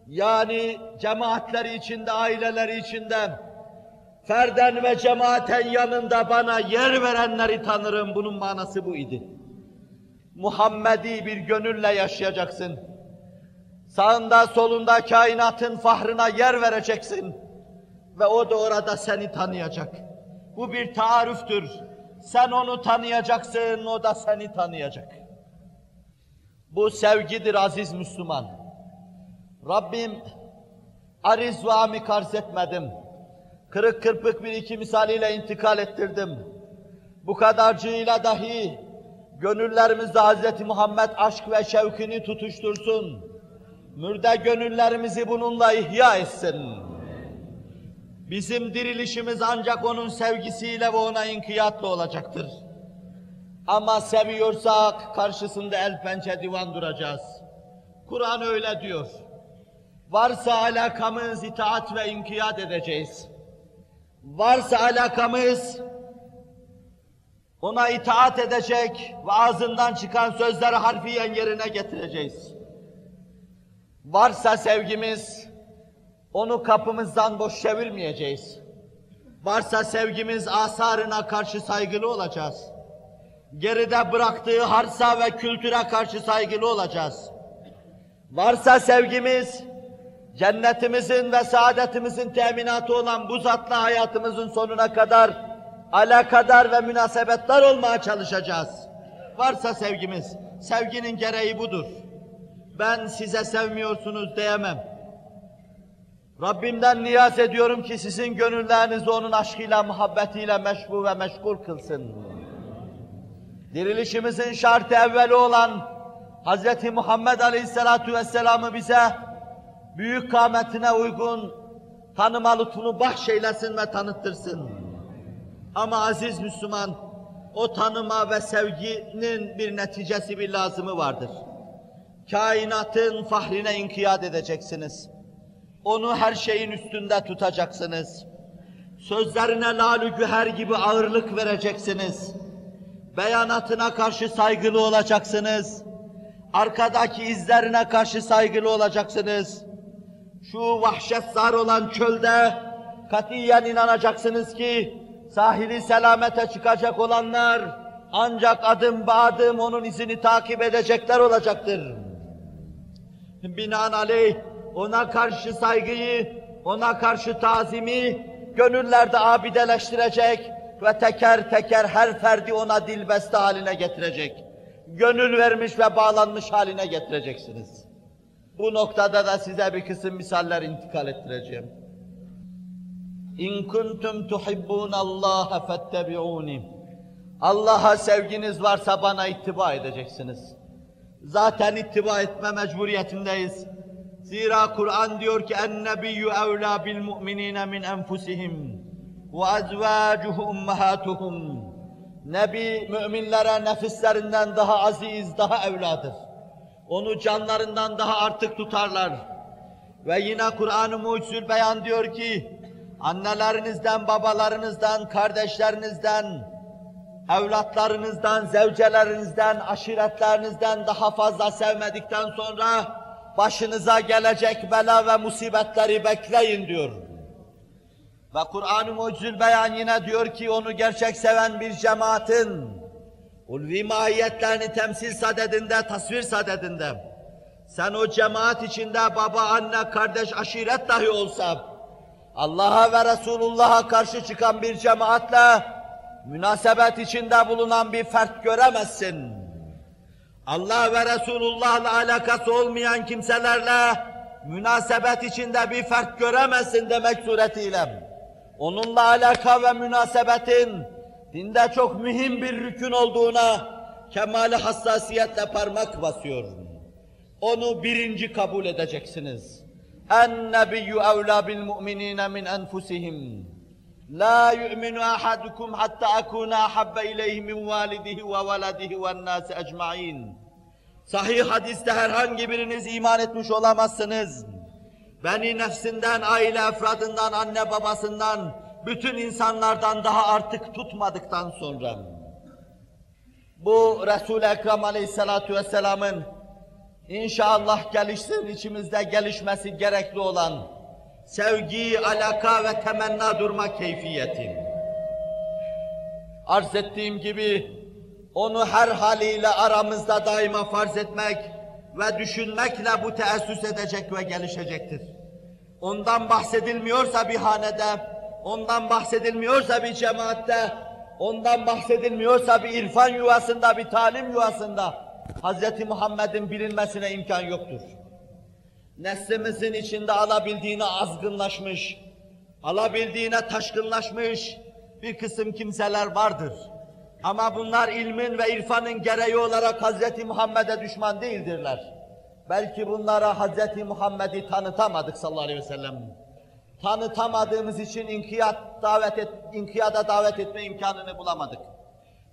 Yani cemaatleri içinde, aileleri içinde, ferden ve cemaaten yanında bana yer verenleri tanırım. Bunun manası bu idi. Muhammedi bir gönülle yaşayacaksın. Sağında solunda kainatın fahrına yer vereceksin. Ve o da orada seni tanıyacak. Bu bir taarüftür. Sen onu tanıyacaksın, o da seni tanıyacak. Bu sevgidir aziz Müslüman. Rabbim ariz ve amik arz etmedim. Kırık kırpık bir iki misaliyle intikal ettirdim. Bu kadarcığıyla dahi gönüllerimizde Hz. Muhammed aşk ve şevkini tutuştursun. Mürde gönüllerimizi bununla ihya etsin. Bizim dirilişimiz ancak onun sevgisiyle ve ona inkiyatla olacaktır. Ama seviyorsak karşısında el pençe divan duracağız. Kur'an öyle diyor. Varsa alakamız itaat ve inkiyat edeceğiz. Varsa alakamız ona itaat edecek ve ağzından çıkan sözleri harfiyen yerine getireceğiz. Varsa sevgimiz, onu kapımızdan boş çevirmeyeceğiz. Varsa sevgimiz asarına karşı saygılı olacağız. Geride bıraktığı harsa ve kültüre karşı saygılı olacağız. Varsa sevgimiz, cennetimizin ve saadetimizin teminatı olan bu zatla hayatımızın sonuna kadar alakadar ve münasebetler olmaya çalışacağız. Varsa sevgimiz, sevginin gereği budur. Ben size sevmiyorsunuz diyemem. Rabbimden niyaz ediyorum ki sizin gönüllerinizi onun aşkıyla, muhabbetiyle meşbu ve meşgul kılsın. Dirilişimizin şartı evveli olan Hz. Muhammed Aleyhisselatu Vesselam'ı bize büyük kâmetine uygun tanıma lütfunu bahşeylesin ve tanıttırsın. Ama aziz Müslüman, o tanıma ve sevginin bir neticesi, bir lazımı vardır. Kainatın fahrine inkiyat edeceksiniz. Onu her şeyin üstünde tutacaksınız. Sözlerine lalü güher gibi ağırlık vereceksiniz. Beyanatına karşı saygılı olacaksınız. Arkadaki izlerine karşı saygılı olacaksınız. Şu vahşetzar olan çölde katiyen inanacaksınız ki sahili selamete çıkacak olanlar ancak adım adım onun izini takip edecekler olacaktır. Binaenaleyh ona karşı saygıyı, ona karşı tazimi gönüllerde abideleştirecek ve teker teker her ferdi ona dilbeste haline getirecek. Gönül vermiş ve bağlanmış haline getireceksiniz. Bu noktada da size bir kısım misaller intikal ettireceğim. İn kuntum tuhibbunallaha fettebi'uni. Allah'a sevginiz varsa bana ittiba edeceksiniz. Zaten ittiba etme mecburiyetindeyiz. Zira Kur'an diyor ki en-nebiyyü evlâ bil mu'minîne min enfusihim ve ezvâcuhu ummahatuhum. Nebi müminlere nefislerinden daha aziz, daha evladır. Onu canlarından daha artık tutarlar. Ve yine Kur'an-ı Mucizül Beyan diyor ki, annelerinizden, babalarınızdan, kardeşlerinizden, evlatlarınızdan, zevcelerinizden, aşiretlerinizden daha fazla sevmedikten sonra başınıza gelecek bela ve musibetleri bekleyin diyor. Ve Kur'an-ı Mucizül Beyan yine diyor ki onu gerçek seven bir cemaatin ulvi mahiyetlerini temsil sadedinde, tasvir sadedinde sen o cemaat içinde baba, anne, kardeş, aşiret dahi olsa Allah'a ve Resulullah'a karşı çıkan bir cemaatle münasebet içinde bulunan bir fert göremezsin. Allah ve Resulullah'la alakası olmayan kimselerle münasebet içinde bir fert göremezsin demek suretiyle. Onunla alaka ve münasebetin dinde çok mühim bir rükün olduğuna kemali hassasiyetle parmak basıyor. Onu birinci kabul edeceksiniz. En-nebiyyü evlâ bil mu'minîne min enfusihim. La yu'minu ahadukum hatta akuna ahabbe ileyhi min validihi ve veledihi ve nâsi ecma'in. Sahih hadiste herhangi biriniz iman etmiş olamazsınız. Beni nefsinden, aile efradından, anne babasından, bütün insanlardan daha artık tutmadıktan sonra. Bu Resul-i Ekrem Aleyhisselatü Vesselam'ın inşallah gelişsin içimizde gelişmesi gerekli olan sevgi, alaka ve temenna durma keyfiyeti. Arz ettiğim gibi onu her haliyle aramızda daima farz etmek ve düşünmekle bu teessüs edecek ve gelişecektir. Ondan bahsedilmiyorsa bir hanede, ondan bahsedilmiyorsa bir cemaatte, ondan bahsedilmiyorsa bir irfan yuvasında, bir talim yuvasında Hz. Muhammed'in bilinmesine imkan yoktur. Neslimizin içinde alabildiğine azgınlaşmış, alabildiğine taşkınlaşmış bir kısım kimseler vardır. Ama bunlar ilmin ve irfanın gereği olarak Hz. Muhammed'e düşman değildirler. Belki bunlara Hz. Muhammed'i tanıtamadık sallallahu aleyhi ve sellem. Tanıtamadığımız için inkiyat davet et, inkiyada davet etme imkanını bulamadık.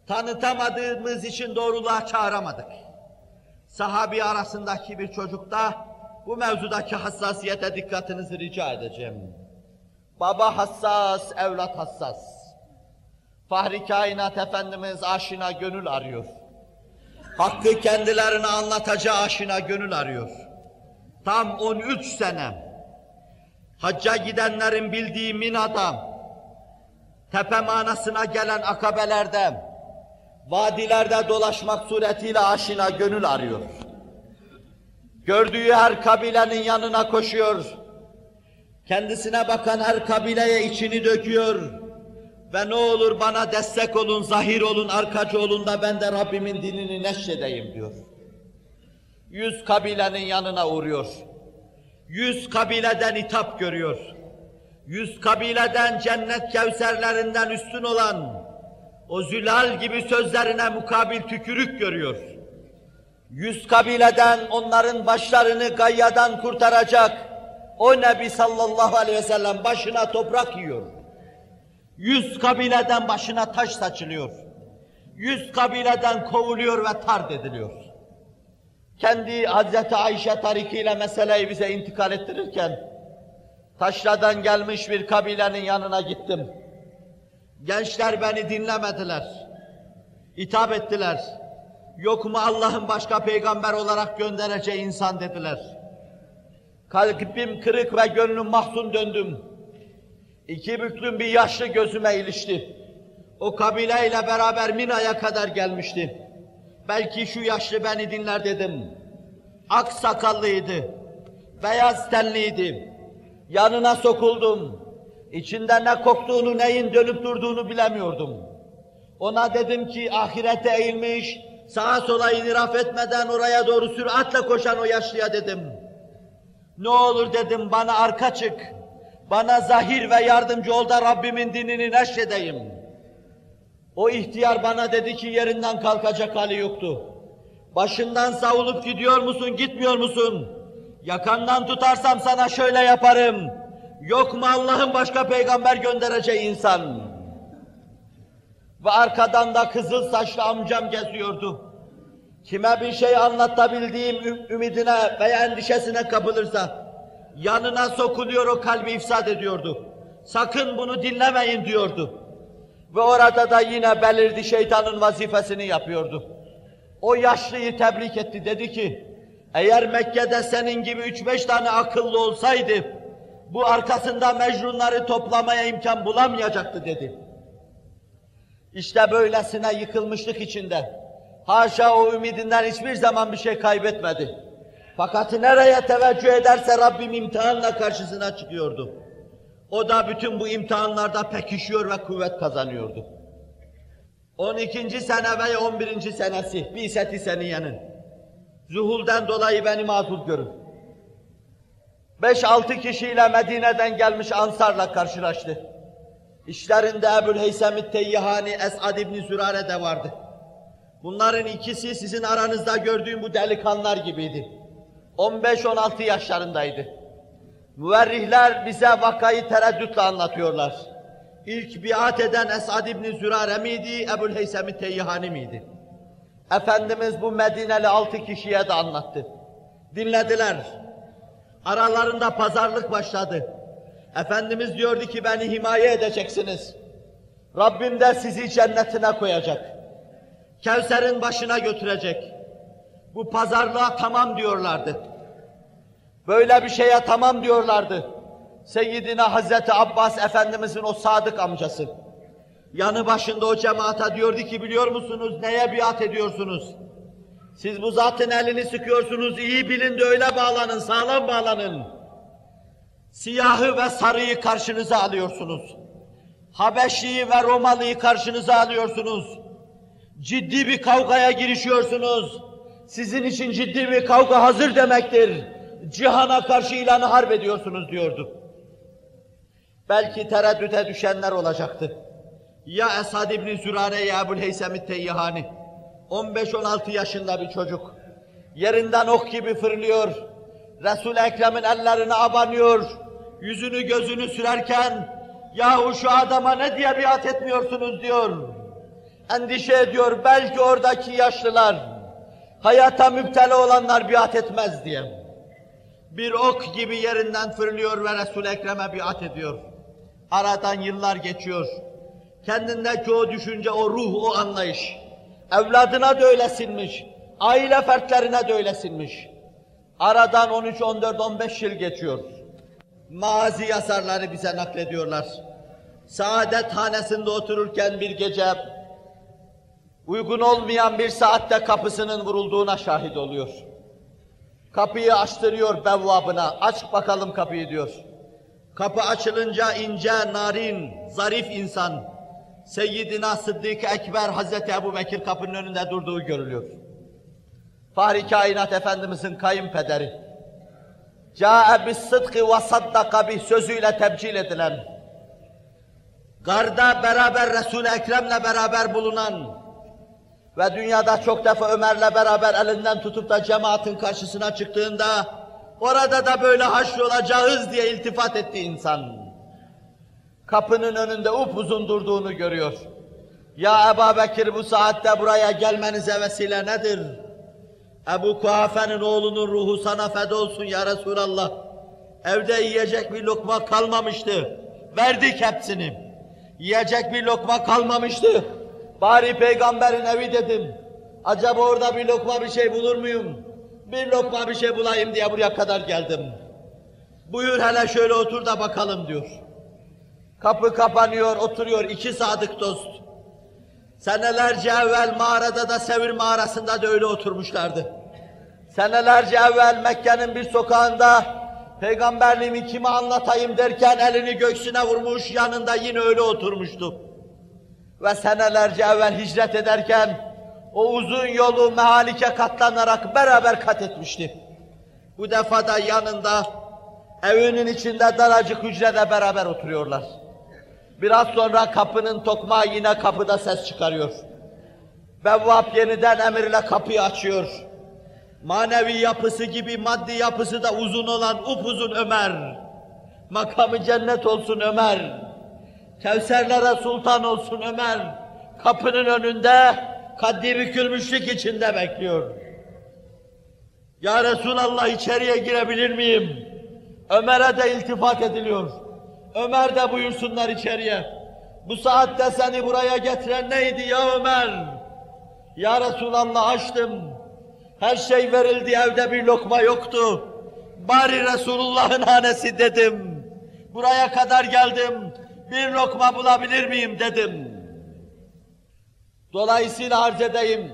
Tanıtamadığımız için doğruluğa çağıramadık. Sahabi arasındaki bir çocukta bu mevzudaki hassasiyete dikkatinizi rica edeceğim. Baba hassas, evlat hassas. Fahri kainat Efendimiz aşina gönül arıyor. Hakkı kendilerine anlatacağı aşina gönül arıyor. Tam 13 sene hacca gidenlerin bildiği Mina'da, tepe manasına gelen akabelerde, vadilerde dolaşmak suretiyle aşina gönül arıyor. Gördüğü her kabilenin yanına koşuyor. Kendisine bakan her kabileye içini döküyor. Ve ne olur bana destek olun, zahir olun, arkacı olun da ben de Rabbimin dinini neşredeyim diyor. Yüz kabilenin yanına uğruyor. Yüz kabileden hitap görüyor. Yüz kabileden cennet kevserlerinden üstün olan o zülal gibi sözlerine mukabil tükürük görüyor. Yüz kabileden onların başlarını gayyadan kurtaracak o Nebi sallallahu aleyhi ve sellem başına toprak yiyor. Yüz kabileden başına taş saçılıyor. Yüz kabileden kovuluyor ve tard ediliyor. Kendi Hazreti Ayşe tarikiyle meseleyi bize intikal ettirirken, taşradan gelmiş bir kabilenin yanına gittim. Gençler beni dinlemediler. hitap ettiler. Yok mu Allah'ın başka peygamber olarak göndereceği insan dediler. Kalbim kırık ve gönlüm mahzun döndüm. İki büklüm bir yaşlı gözüme ilişti. O kabileyle beraber Mina'ya kadar gelmişti. Belki şu yaşlı beni dinler dedim. Ak sakallıydı, beyaz tenliydi. Yanına sokuldum. İçinde ne koktuğunu, neyin dönüp durduğunu bilemiyordum. Ona dedim ki ahirete eğilmiş, sağa sola iniraf etmeden oraya doğru süratle koşan o yaşlıya dedim. Ne olur dedim bana arka çık. Bana zahir ve yardımcı ol da Rabbimin dinini neşredeyim. O ihtiyar bana dedi ki yerinden kalkacak hali yoktu. Başından savulup gidiyor musun, gitmiyor musun? Yakandan tutarsam sana şöyle yaparım. Yok mu Allah'ın başka peygamber göndereceği insan? Ve arkadan da kızıl saçlı amcam geziyordu. Kime bir şey anlatabildiğim ümidine veya endişesine kapılırsa, yanına sokuluyor o kalbi ifsad ediyordu. Sakın bunu dinlemeyin diyordu. Ve orada da yine belirdi şeytanın vazifesini yapıyordu. O yaşlıyı tebrik etti, dedi ki, eğer Mekke'de senin gibi üç beş tane akıllı olsaydı, bu arkasında mecnunları toplamaya imkan bulamayacaktı dedi. İşte böylesine yıkılmışlık içinde, haşa o ümidinden hiçbir zaman bir şey kaybetmedi. Fakat nereye teveccüh ederse Rabbim imtihanla karşısına çıkıyordu. O da bütün bu imtihanlarda pekişiyor ve kuvvet kazanıyordu. 12. sene ve 11. senesi, Biseti Seniye'nin. Zuhulden dolayı beni mazur görün. 5-6 kişiyle Medine'den gelmiş Ansar'la karşılaştı. İşlerinde Ebu'l-Heysem Teyyihani, Esad İbni Zürare de vardı. Bunların ikisi sizin aranızda gördüğüm bu delikanlılar gibiydi. 15-16 yaşlarındaydı. Müverrihler bize vakayı tereddütle anlatıyorlar. İlk biat eden Esad İbni Zürare miydi, Ebu'l-Heysem Teyyihani miydi? Efendimiz bu Medineli altı kişiye de anlattı. Dinlediler. Aralarında pazarlık başladı. Efendimiz diyordu ki beni himaye edeceksiniz. Rabbim de sizi cennetine koyacak. Kevser'in başına götürecek. Bu pazarlığa tamam diyorlardı. Böyle bir şeye tamam diyorlardı. Seyyidina Hazreti Abbas Efendimizin o sadık amcası. Yanı başında o cemaata diyordu ki biliyor musunuz neye biat ediyorsunuz? Siz bu zatın elini sıkıyorsunuz, iyi bilin de öyle bağlanın, sağlam bağlanın. Siyahı ve sarıyı karşınıza alıyorsunuz. Habeşi'yi ve Romalı'yı karşınıza alıyorsunuz. Ciddi bir kavgaya girişiyorsunuz. Sizin için ciddi bir kavga hazır demektir. Cihana karşı ilanı harp ediyorsunuz diyordu. Belki tereddüte düşenler olacaktı. Ya Esad İbni Zürare ya Ebu'l-Heysem Teyyihani. 15-16 yaşında bir çocuk. Yerinden ok gibi fırlıyor. Resul-i Ekrem'in ellerine abanıyor. Yüzünü gözünü sürerken yahu şu adama ne diye biat etmiyorsunuz diyor. Endişe ediyor belki oradaki yaşlılar hayata müptela olanlar biat etmez diye. Bir ok gibi yerinden fırlıyor ve Resul-i Ekrem'e biat ediyor. Aradan yıllar geçiyor. Kendindeki o düşünce, o ruh, o anlayış. Evladına da öyle sinmiş. Aile fertlerine de öyle sinmiş. Aradan 13, 14, 15 yıl geçiyor. Mazi yazarları bize naklediyorlar. Saadet hanesinde otururken bir gece uygun olmayan bir saatte kapısının vurulduğuna şahit oluyor. Kapıyı açtırıyor bevvabına, aç bakalım kapıyı diyor. Kapı açılınca ince, narin, zarif insan, Seyyidina Sıddık Ekber Hazreti Ebu Bekir kapının önünde durduğu görülüyor. Fahri Kainat Efendimizin kayınpederi, Câe bis sıdkı ve saddaka bih sözüyle tebcil edilen, garda beraber Resul-i Ekrem'le beraber bulunan ve dünyada çok defa Ömer'le beraber elinden tutup da cemaatin karşısına çıktığında orada da böyle haşrolacağız diye iltifat etti insan. Kapının önünde upuzun durduğunu görüyor. Ya Ebu Bekir bu saatte buraya gelmenize vesile nedir? Ebu Kuhafe'nin oğlunun ruhu sana feda olsun ya Resulallah. Evde yiyecek bir lokma kalmamıştı. Verdik hepsini. Yiyecek bir lokma kalmamıştı. Bari peygamberin evi dedim. Acaba orada bir lokma bir şey bulur muyum? Bir lokma bir şey bulayım diye buraya kadar geldim. Buyur hele şöyle otur da bakalım diyor. Kapı kapanıyor, oturuyor iki sadık dost. Senelerce evvel mağarada da Sevir mağarasında da öyle oturmuşlardı. Senelerce evvel Mekke'nin bir sokağında peygamberliğimi kime anlatayım derken elini göğsüne vurmuş, yanında yine öyle oturmuştu. Ve senelerce evvel hicret ederken o uzun yolu mehalike katlanarak beraber kat etmişti. Bu defa da yanında Evinin içinde daracık hücrede beraber oturuyorlar. Biraz sonra kapının tokmağı yine kapıda ses çıkarıyor. Bevvap yeniden emirle kapıyı açıyor. Manevi yapısı gibi maddi yapısı da uzun olan upuzun Ömer. Makamı cennet olsun Ömer. Kevserlere sultan olsun Ömer. Kapının önünde kaddi bükülmüşlük içinde bekliyor. Ya Resulallah içeriye girebilir miyim? Ömer'e de iltifat ediliyor. Ömer de buyursunlar içeriye. Bu saatte seni buraya getiren neydi ya Ömer? Ya Resulallah açtım. Her şey verildi evde bir lokma yoktu. Bari Resulullah'ın hanesi dedim. Buraya kadar geldim. Bir lokma bulabilir miyim dedim. Dolayısıyla arz edeyim.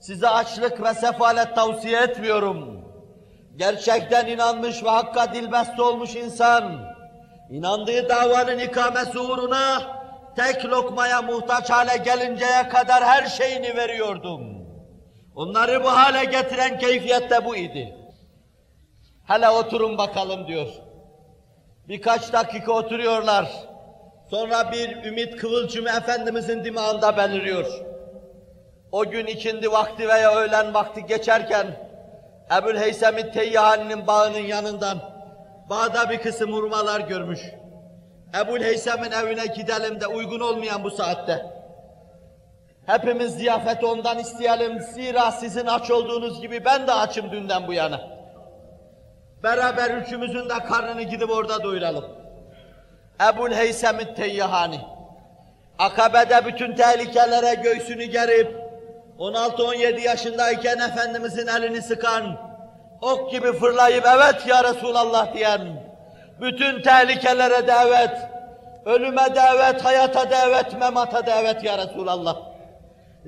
Size açlık ve sefalet tavsiye etmiyorum. Gerçekten inanmış ve hakka dilbeste olmuş insan, inandığı davanın ikamesi uğruna tek lokmaya muhtaç hale gelinceye kadar her şeyini veriyordum. Onları bu hale getiren keyfiyet de bu idi. Hele oturun bakalım diyor. Birkaç dakika oturuyorlar. Sonra bir ümit kıvılcımı Efendimizin dimağında beliriyor. O gün ikindi vakti veya öğlen vakti geçerken Ebu'l-Heysem-i Teyyahani'nin bağının yanından bağda bir kısım hurmalar görmüş. Ebu'l-Heysem'in evine gidelim de uygun olmayan bu saatte. Hepimiz ziyafeti ondan isteyelim. Zira sizin aç olduğunuz gibi ben de açım dünden bu yana. Beraber üçümüzün de karnını gidip orada doyuralım. Ebu'l-Heysem-i Teyyahani. Akabe'de bütün tehlikelere göğsünü gerip, 16-17 yaşındayken Efendimizin elini sıkan, ok gibi fırlayıp evet ya Resulallah diyen, bütün tehlikelere de evet, ölüme de evet, hayata da evet, memata da evet ya Resulallah.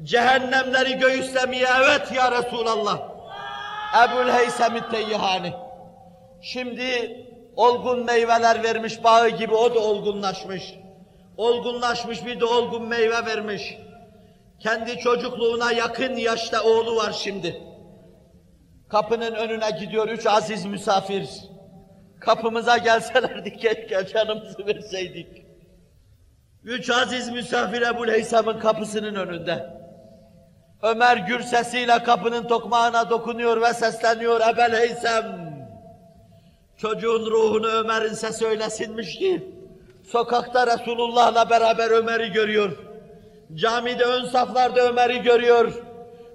Cehennemleri göğüslemeye evet ya Resulallah. Ebu'l-Heysem-i Teyyihani. Şimdi olgun meyveler vermiş bağı gibi o da olgunlaşmış. Olgunlaşmış bir de olgun meyve vermiş. Kendi çocukluğuna yakın yaşta oğlu var şimdi. Kapının önüne gidiyor üç aziz misafir. Kapımıza gelselerdi keşke canımızı verseydik. Üç aziz misafir Ebu'l-Heysam'ın kapısının önünde. Ömer gür sesiyle kapının tokmağına dokunuyor ve sesleniyor Ebel Heysem. Çocuğun ruhunu Ömer'in sesi öyle sinmiş ki, sokakta Resulullah'la beraber Ömer'i görüyor. Camide ön saflarda Ömer'i görüyor.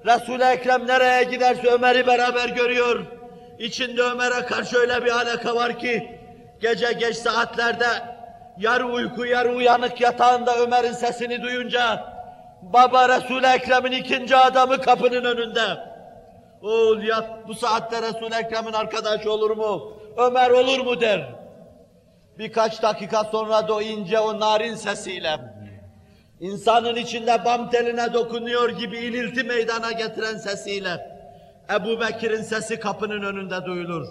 Resul-i Ekrem nereye giderse Ömer'i beraber görüyor. İçinde Ömer'e karşı öyle bir alaka var ki, gece geç saatlerde yarı uyku yarı uyanık yatağında Ömer'in sesini duyunca, baba Resul-i Ekrem'in ikinci adamı kapının önünde. Oğul yat, bu saatte Resul-i Ekrem'in arkadaşı olur mu? Ömer olur mu der. Birkaç dakika sonra da o ince o narin sesiyle, insanın içinde bam teline dokunuyor gibi inilti meydana getiren sesiyle, Ebu Bekir'in sesi kapının önünde duyulur.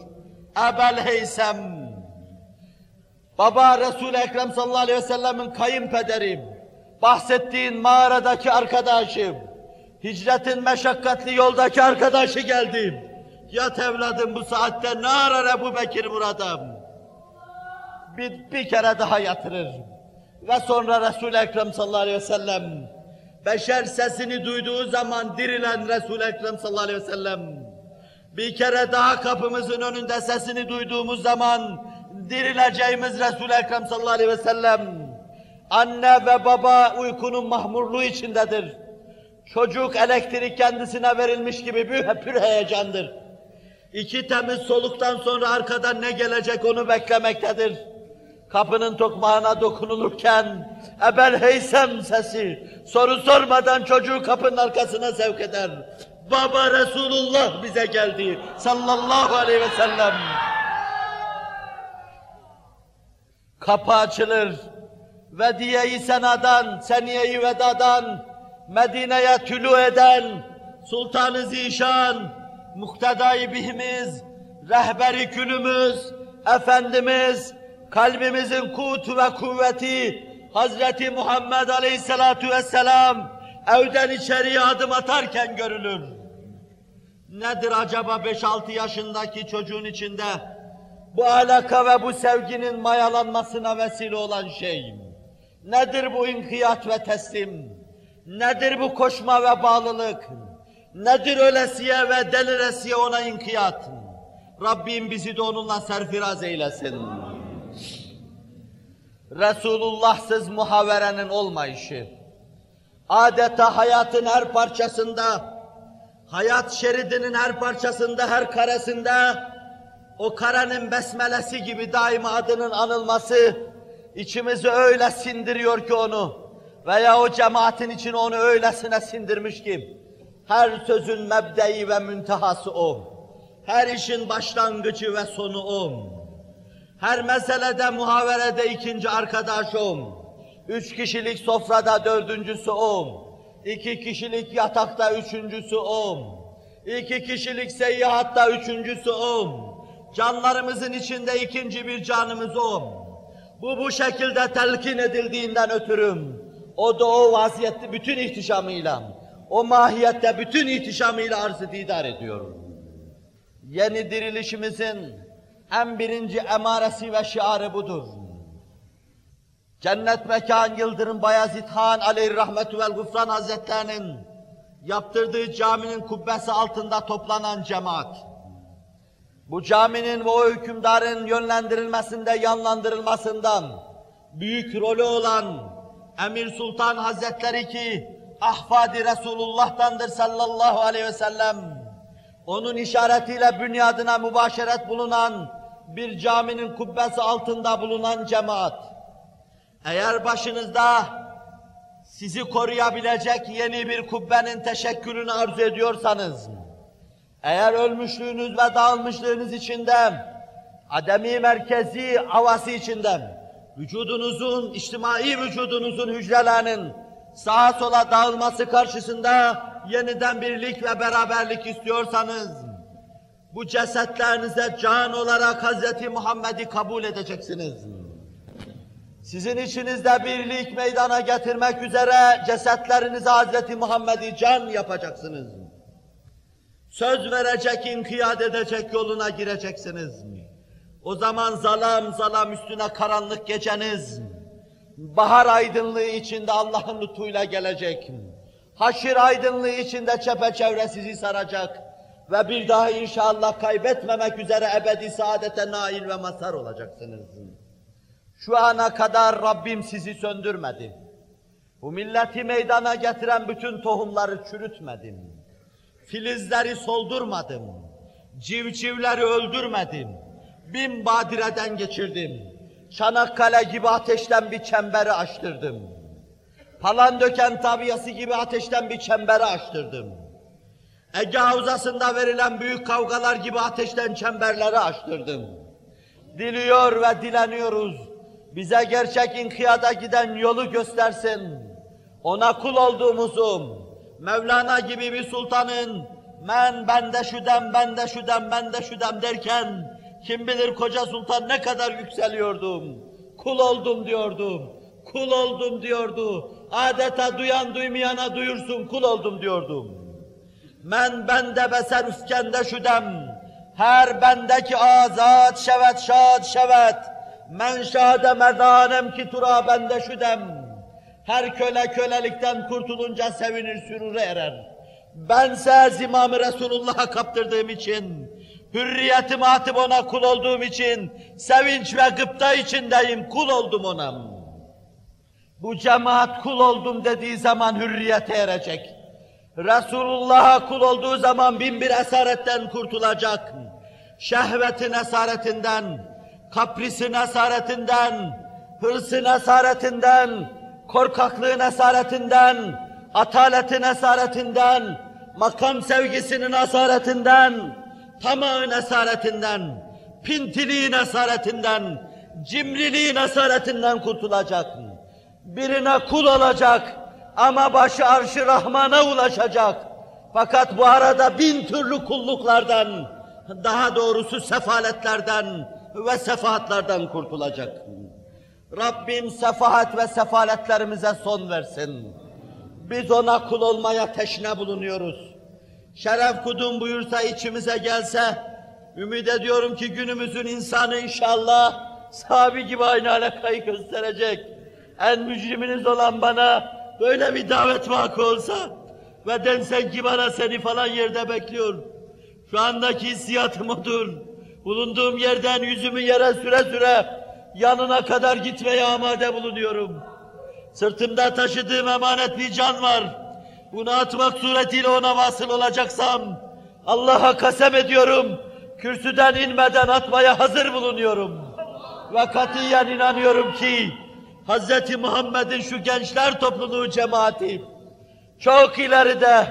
Ebel Heysem, baba Resul-i Ekrem sallallahu aleyhi ve sellemin kayınpederim, bahsettiğin mağaradaki arkadaşım, hicretin meşakkatli yoldaki arkadaşı geldim. Yat evladım bu saatte ne arar Ebu Bekir burada? Bir, bir kere daha yatırır. Ve sonra Resul-i Ekrem sallallahu aleyhi ve sellem, beşer sesini duyduğu zaman dirilen Resul-i Ekrem sallallahu aleyhi ve sellem, bir kere daha kapımızın önünde sesini duyduğumuz zaman dirileceğimiz Resul-i Ekrem sallallahu aleyhi ve sellem, anne ve baba uykunun mahmurluğu içindedir. Çocuk elektrik kendisine verilmiş gibi bir pür heyecandır. İki temiz soluktan sonra arkadan ne gelecek onu beklemektedir. Kapının tokmağına dokunulurken Ebel Heysem sesi soru sormadan çocuğu kapının arkasına sevk eder. Baba Resulullah bize geldi sallallahu aleyhi ve sellem. Kapı açılır. Vediye-i senadan, seniye-i vedadan, Medine'ye tülü eden Sultan-ı Zişan, muktedai bihimiz, rehberi külümüz, Efendimiz, kalbimizin kutu ve kuvveti, Hazreti Muhammed Aleyhisselatu Vesselam evden içeriye adım atarken görülür. Nedir acaba 5-6 yaşındaki çocuğun içinde bu alaka ve bu sevginin mayalanmasına vesile olan şey? Nedir bu inkiyat ve teslim? Nedir bu koşma ve bağlılık? Nedir ölesiye ve deliresiye ona inkiyat? Rabbim bizi de onunla serfiraz eylesin. Resulullahsız muhaverenin olmayışı, adeta hayatın her parçasında, hayat şeridinin her parçasında, her karesinde, o karenin besmelesi gibi daima adının anılması, içimizi öyle sindiriyor ki onu, veya o cemaatin için onu öylesine sindirmiş ki, her sözün mebdeyi ve müntehası o. Her işin başlangıcı ve sonu o. Her meselede muhaverede ikinci arkadaş o. Üç kişilik sofrada dördüncüsü o. İki kişilik yatakta üçüncüsü o. İki kişilik seyyahatta üçüncüsü o. Canlarımızın içinde ikinci bir canımız o. Bu bu şekilde telkin edildiğinden ötürüm. O da o vaziyette bütün ihtişamıyla, o mahiyette bütün ihtişamıyla arz-ı didar ediyor. Yeni dirilişimizin en birinci emaresi ve şiarı budur. Cennet Mekan Yıldırım Bayezid Han Aleyh vel Gufran Hazretlerinin yaptırdığı caminin kubbesi altında toplanan cemaat. Bu caminin ve o hükümdarın yönlendirilmesinde, yanlandırılmasından büyük rolü olan Emir Sultan Hazretleri ki ahfadi Resulullah'tandır sallallahu aleyhi ve sellem. Onun işaretiyle bünyadına mübaşeret bulunan bir caminin kubbesi altında bulunan cemaat. Eğer başınızda sizi koruyabilecek yeni bir kubbenin teşekkülünü arzu ediyorsanız, eğer ölmüşlüğünüz ve dağılmışlığınız içinde, ademi merkezi havası içinde, vücudunuzun, içtimai vücudunuzun hücrelerinin sağa sola dağılması karşısında yeniden birlik ve beraberlik istiyorsanız, bu cesetlerinize can olarak Hz. Muhammed'i kabul edeceksiniz. Sizin içinizde birlik meydana getirmek üzere cesetlerinize Hz. Muhammed'i can yapacaksınız. Söz verecek, inkiyat edecek yoluna gireceksiniz. O zaman zalam zalam üstüne karanlık geceniz, bahar aydınlığı içinde Allah'ın lütfuyla gelecek. Haşir aydınlığı içinde çepeçevre sizi saracak ve bir daha inşallah kaybetmemek üzere ebedi saadete nail ve mazhar olacaksınız. Şu ana kadar Rabbim sizi söndürmedi. Bu milleti meydana getiren bütün tohumları çürütmedim. Filizleri soldurmadım. Civcivleri öldürmedim bin badireden geçirdim. Çanakkale gibi ateşten bir çemberi açtırdım. Palandöken tabiyası gibi ateşten bir çemberi açtırdım. Ege Havzası'nda verilen büyük kavgalar gibi ateşten çemberleri açtırdım. Diliyor ve dileniyoruz. Bize gerçek inkiyada giden yolu göstersin. Ona kul olduğumuzu, Mevlana gibi bir sultanın men bende şu dem, bende şu dem, bende şu dem derken kim bilir koca sultan ne kadar yükseliyordum. Kul oldum diyordum. Kul oldum diyordu. Adeta duyan duymayana duyursun kul oldum diyordum. Men bende beser üskende şudem. Her bendeki azat şevet şad şevet. Men şade merdanem ki tura bende şudem. Her köle kölelikten kurtulunca sevinir sürure erer. Bense zimamı Resulullah'a kaptırdığım için Hürriyetim atıp ona kul olduğum için, sevinç ve gıpta içindeyim, kul oldum ona. Bu cemaat kul oldum dediği zaman hürriyete erecek. Resulullah'a kul olduğu zaman bin bir esaretten kurtulacak. Şehvetin esaretinden, kaprisin esaretinden, hırsın esaretinden, korkaklığın esaretinden, ataletin esaretinden, makam sevgisinin esaretinden, tamağın esaretinden, pintiliğin esaretinden, cimriliğin esaretinden kurtulacak. Birine kul olacak ama başı arşı Rahman'a ulaşacak. Fakat bu arada bin türlü kulluklardan, daha doğrusu sefaletlerden ve sefahatlerden kurtulacak. Rabbim sefahat ve sefaletlerimize son versin. Biz ona kul olmaya teşne bulunuyoruz şeref kudum buyursa içimize gelse, Ümid ediyorum ki günümüzün insanı inşallah sahabi gibi aynı alakayı gösterecek. En mücriminiz olan bana böyle bir davet vakı olsa ve densen ki bana seni falan yerde bekliyor. Şu andaki hissiyatım odur. Bulunduğum yerden yüzümü yere süre süre yanına kadar gitmeye amade bulunuyorum. Sırtımda taşıdığım emanet bir can var. Bunu atmak suretiyle ona vasıl olacaksam, Allah'a kasem ediyorum, kürsüden inmeden atmaya hazır bulunuyorum. Ve katiyen inanıyorum ki, Hz. Muhammed'in şu gençler topluluğu cemaati, çok ileride,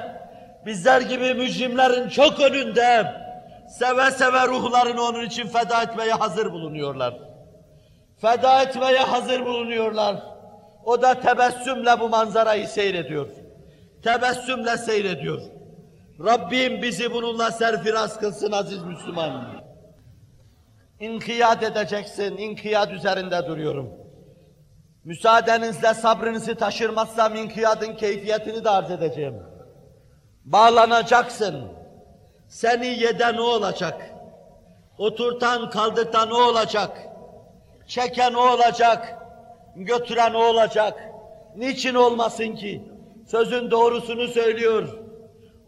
bizler gibi mücrimlerin çok önünde, seve seve ruhlarını onun için feda etmeye hazır bulunuyorlar. Feda etmeye hazır bulunuyorlar. O da tebessümle bu manzarayı seyrediyor. Tebessümle seyrediyor. Rabbim bizi bununla serfiraz kılsın aziz Müslüman. İnkiyat edeceksin, inkiyat üzerinde duruyorum. Müsaadenizle sabrınızı taşırmazsam inkiyatın keyfiyetini de arz edeceğim. Bağlanacaksın. Seni yeden o olacak. Oturtan, kaldırtan o olacak. Çeken o olacak. Götüren o olacak. Niçin olmasın ki? Sözün doğrusunu söylüyor.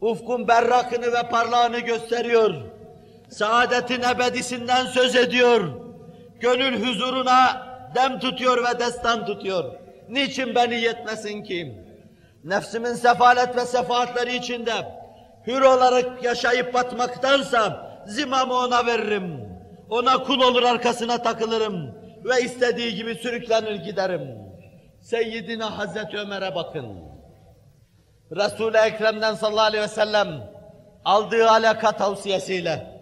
Ufkun berrakını ve parlağını gösteriyor. Saadetin ebedisinden söz ediyor. Gönül huzuruna dem tutuyor ve destan tutuyor. Niçin beni yetmesin ki? Nefsimin sefalet ve sefaatleri içinde hür olarak yaşayıp batmaktansa zimamı ona veririm. Ona kul olur arkasına takılırım ve istediği gibi sürüklenir giderim. Seyyidina Hazreti Ömer'e bakın. Resul-i Ekrem'den sallallahu aleyhi ve sellem aldığı alaka tavsiyesiyle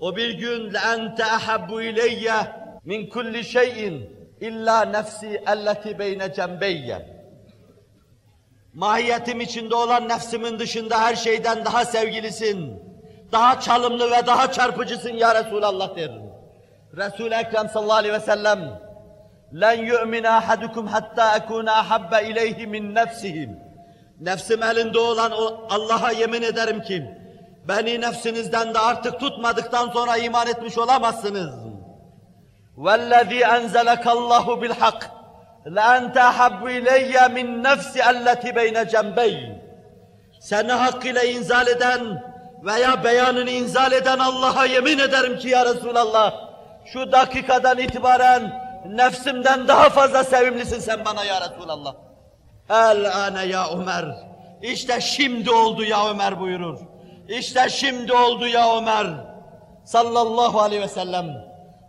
o bir gün لَاَنْتَ اَحَبُّ اِلَيَّ min kulli şeyin illa nefsi elleti beyne cembeyye. Mahiyetim içinde olan nefsimin dışında her şeyden daha sevgilisin, daha çalımlı ve daha çarpıcısın ya Resulallah der. Resul-i Ekrem sallallahu aleyhi ve sellem لَنْ يُؤْمِنَ أَحَدُكُمْ حَتَّى أَكُونَ أَحَبَّ إِلَيْهِ مِنْ نَفْسِهِ Nefsim elinde olan Allah'a yemin ederim ki beni nefsinizden de artık tutmadıktan sonra iman etmiş olamazsınız. وَالَّذ۪ي أَنْزَلَكَ اللّٰهُ بِالْحَقِّ لَاَنْتَ اَحَبُّ اِلَيَّ مِنْ نَفْسِ اَلَّتِ بَيْنَ جَنْبَيْنِ Seni hakkıyla inzal eden veya beyanını inzal eden Allah'a yemin ederim ki ya Resulallah, şu dakikadan itibaren nefsimden daha fazla sevimlisin sen bana ya Resulallah. El ane ya Ömer. İşte şimdi oldu ya Ömer buyurur. İşte şimdi oldu ya Ömer. Sallallahu aleyhi ve sellem.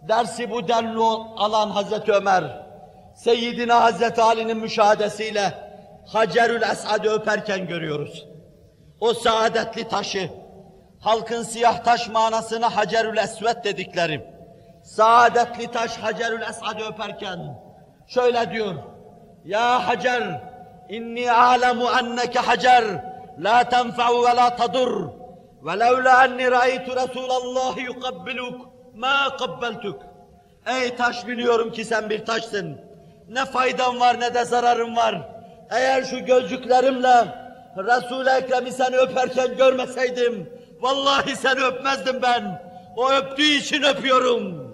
Dersi bu denli alan Hazreti Ömer. Seyyidina Hazreti Ali'nin müşahadesiyle Hacerül Esad'ı öperken görüyoruz. O saadetli taşı, halkın siyah taş manasına Hacerül Esved dedikleri, saadetli taş Hacerül Esad'ı öperken şöyle diyor, Ya Hacer, a'lemu enneke Hacer, la tenfa'u ve la tadur, ve levla enni ra'aytu Resulallahi yukabbiluk, ma kabbeltuk. Ey taş biliyorum ki sen bir taşsın. Ne faydan var ne de zararın var. Eğer şu gözcüklerimle Resul-i Ekrem'i seni öperken görmeseydim, vallahi seni öpmezdim ben. O öptüğü için öpüyorum.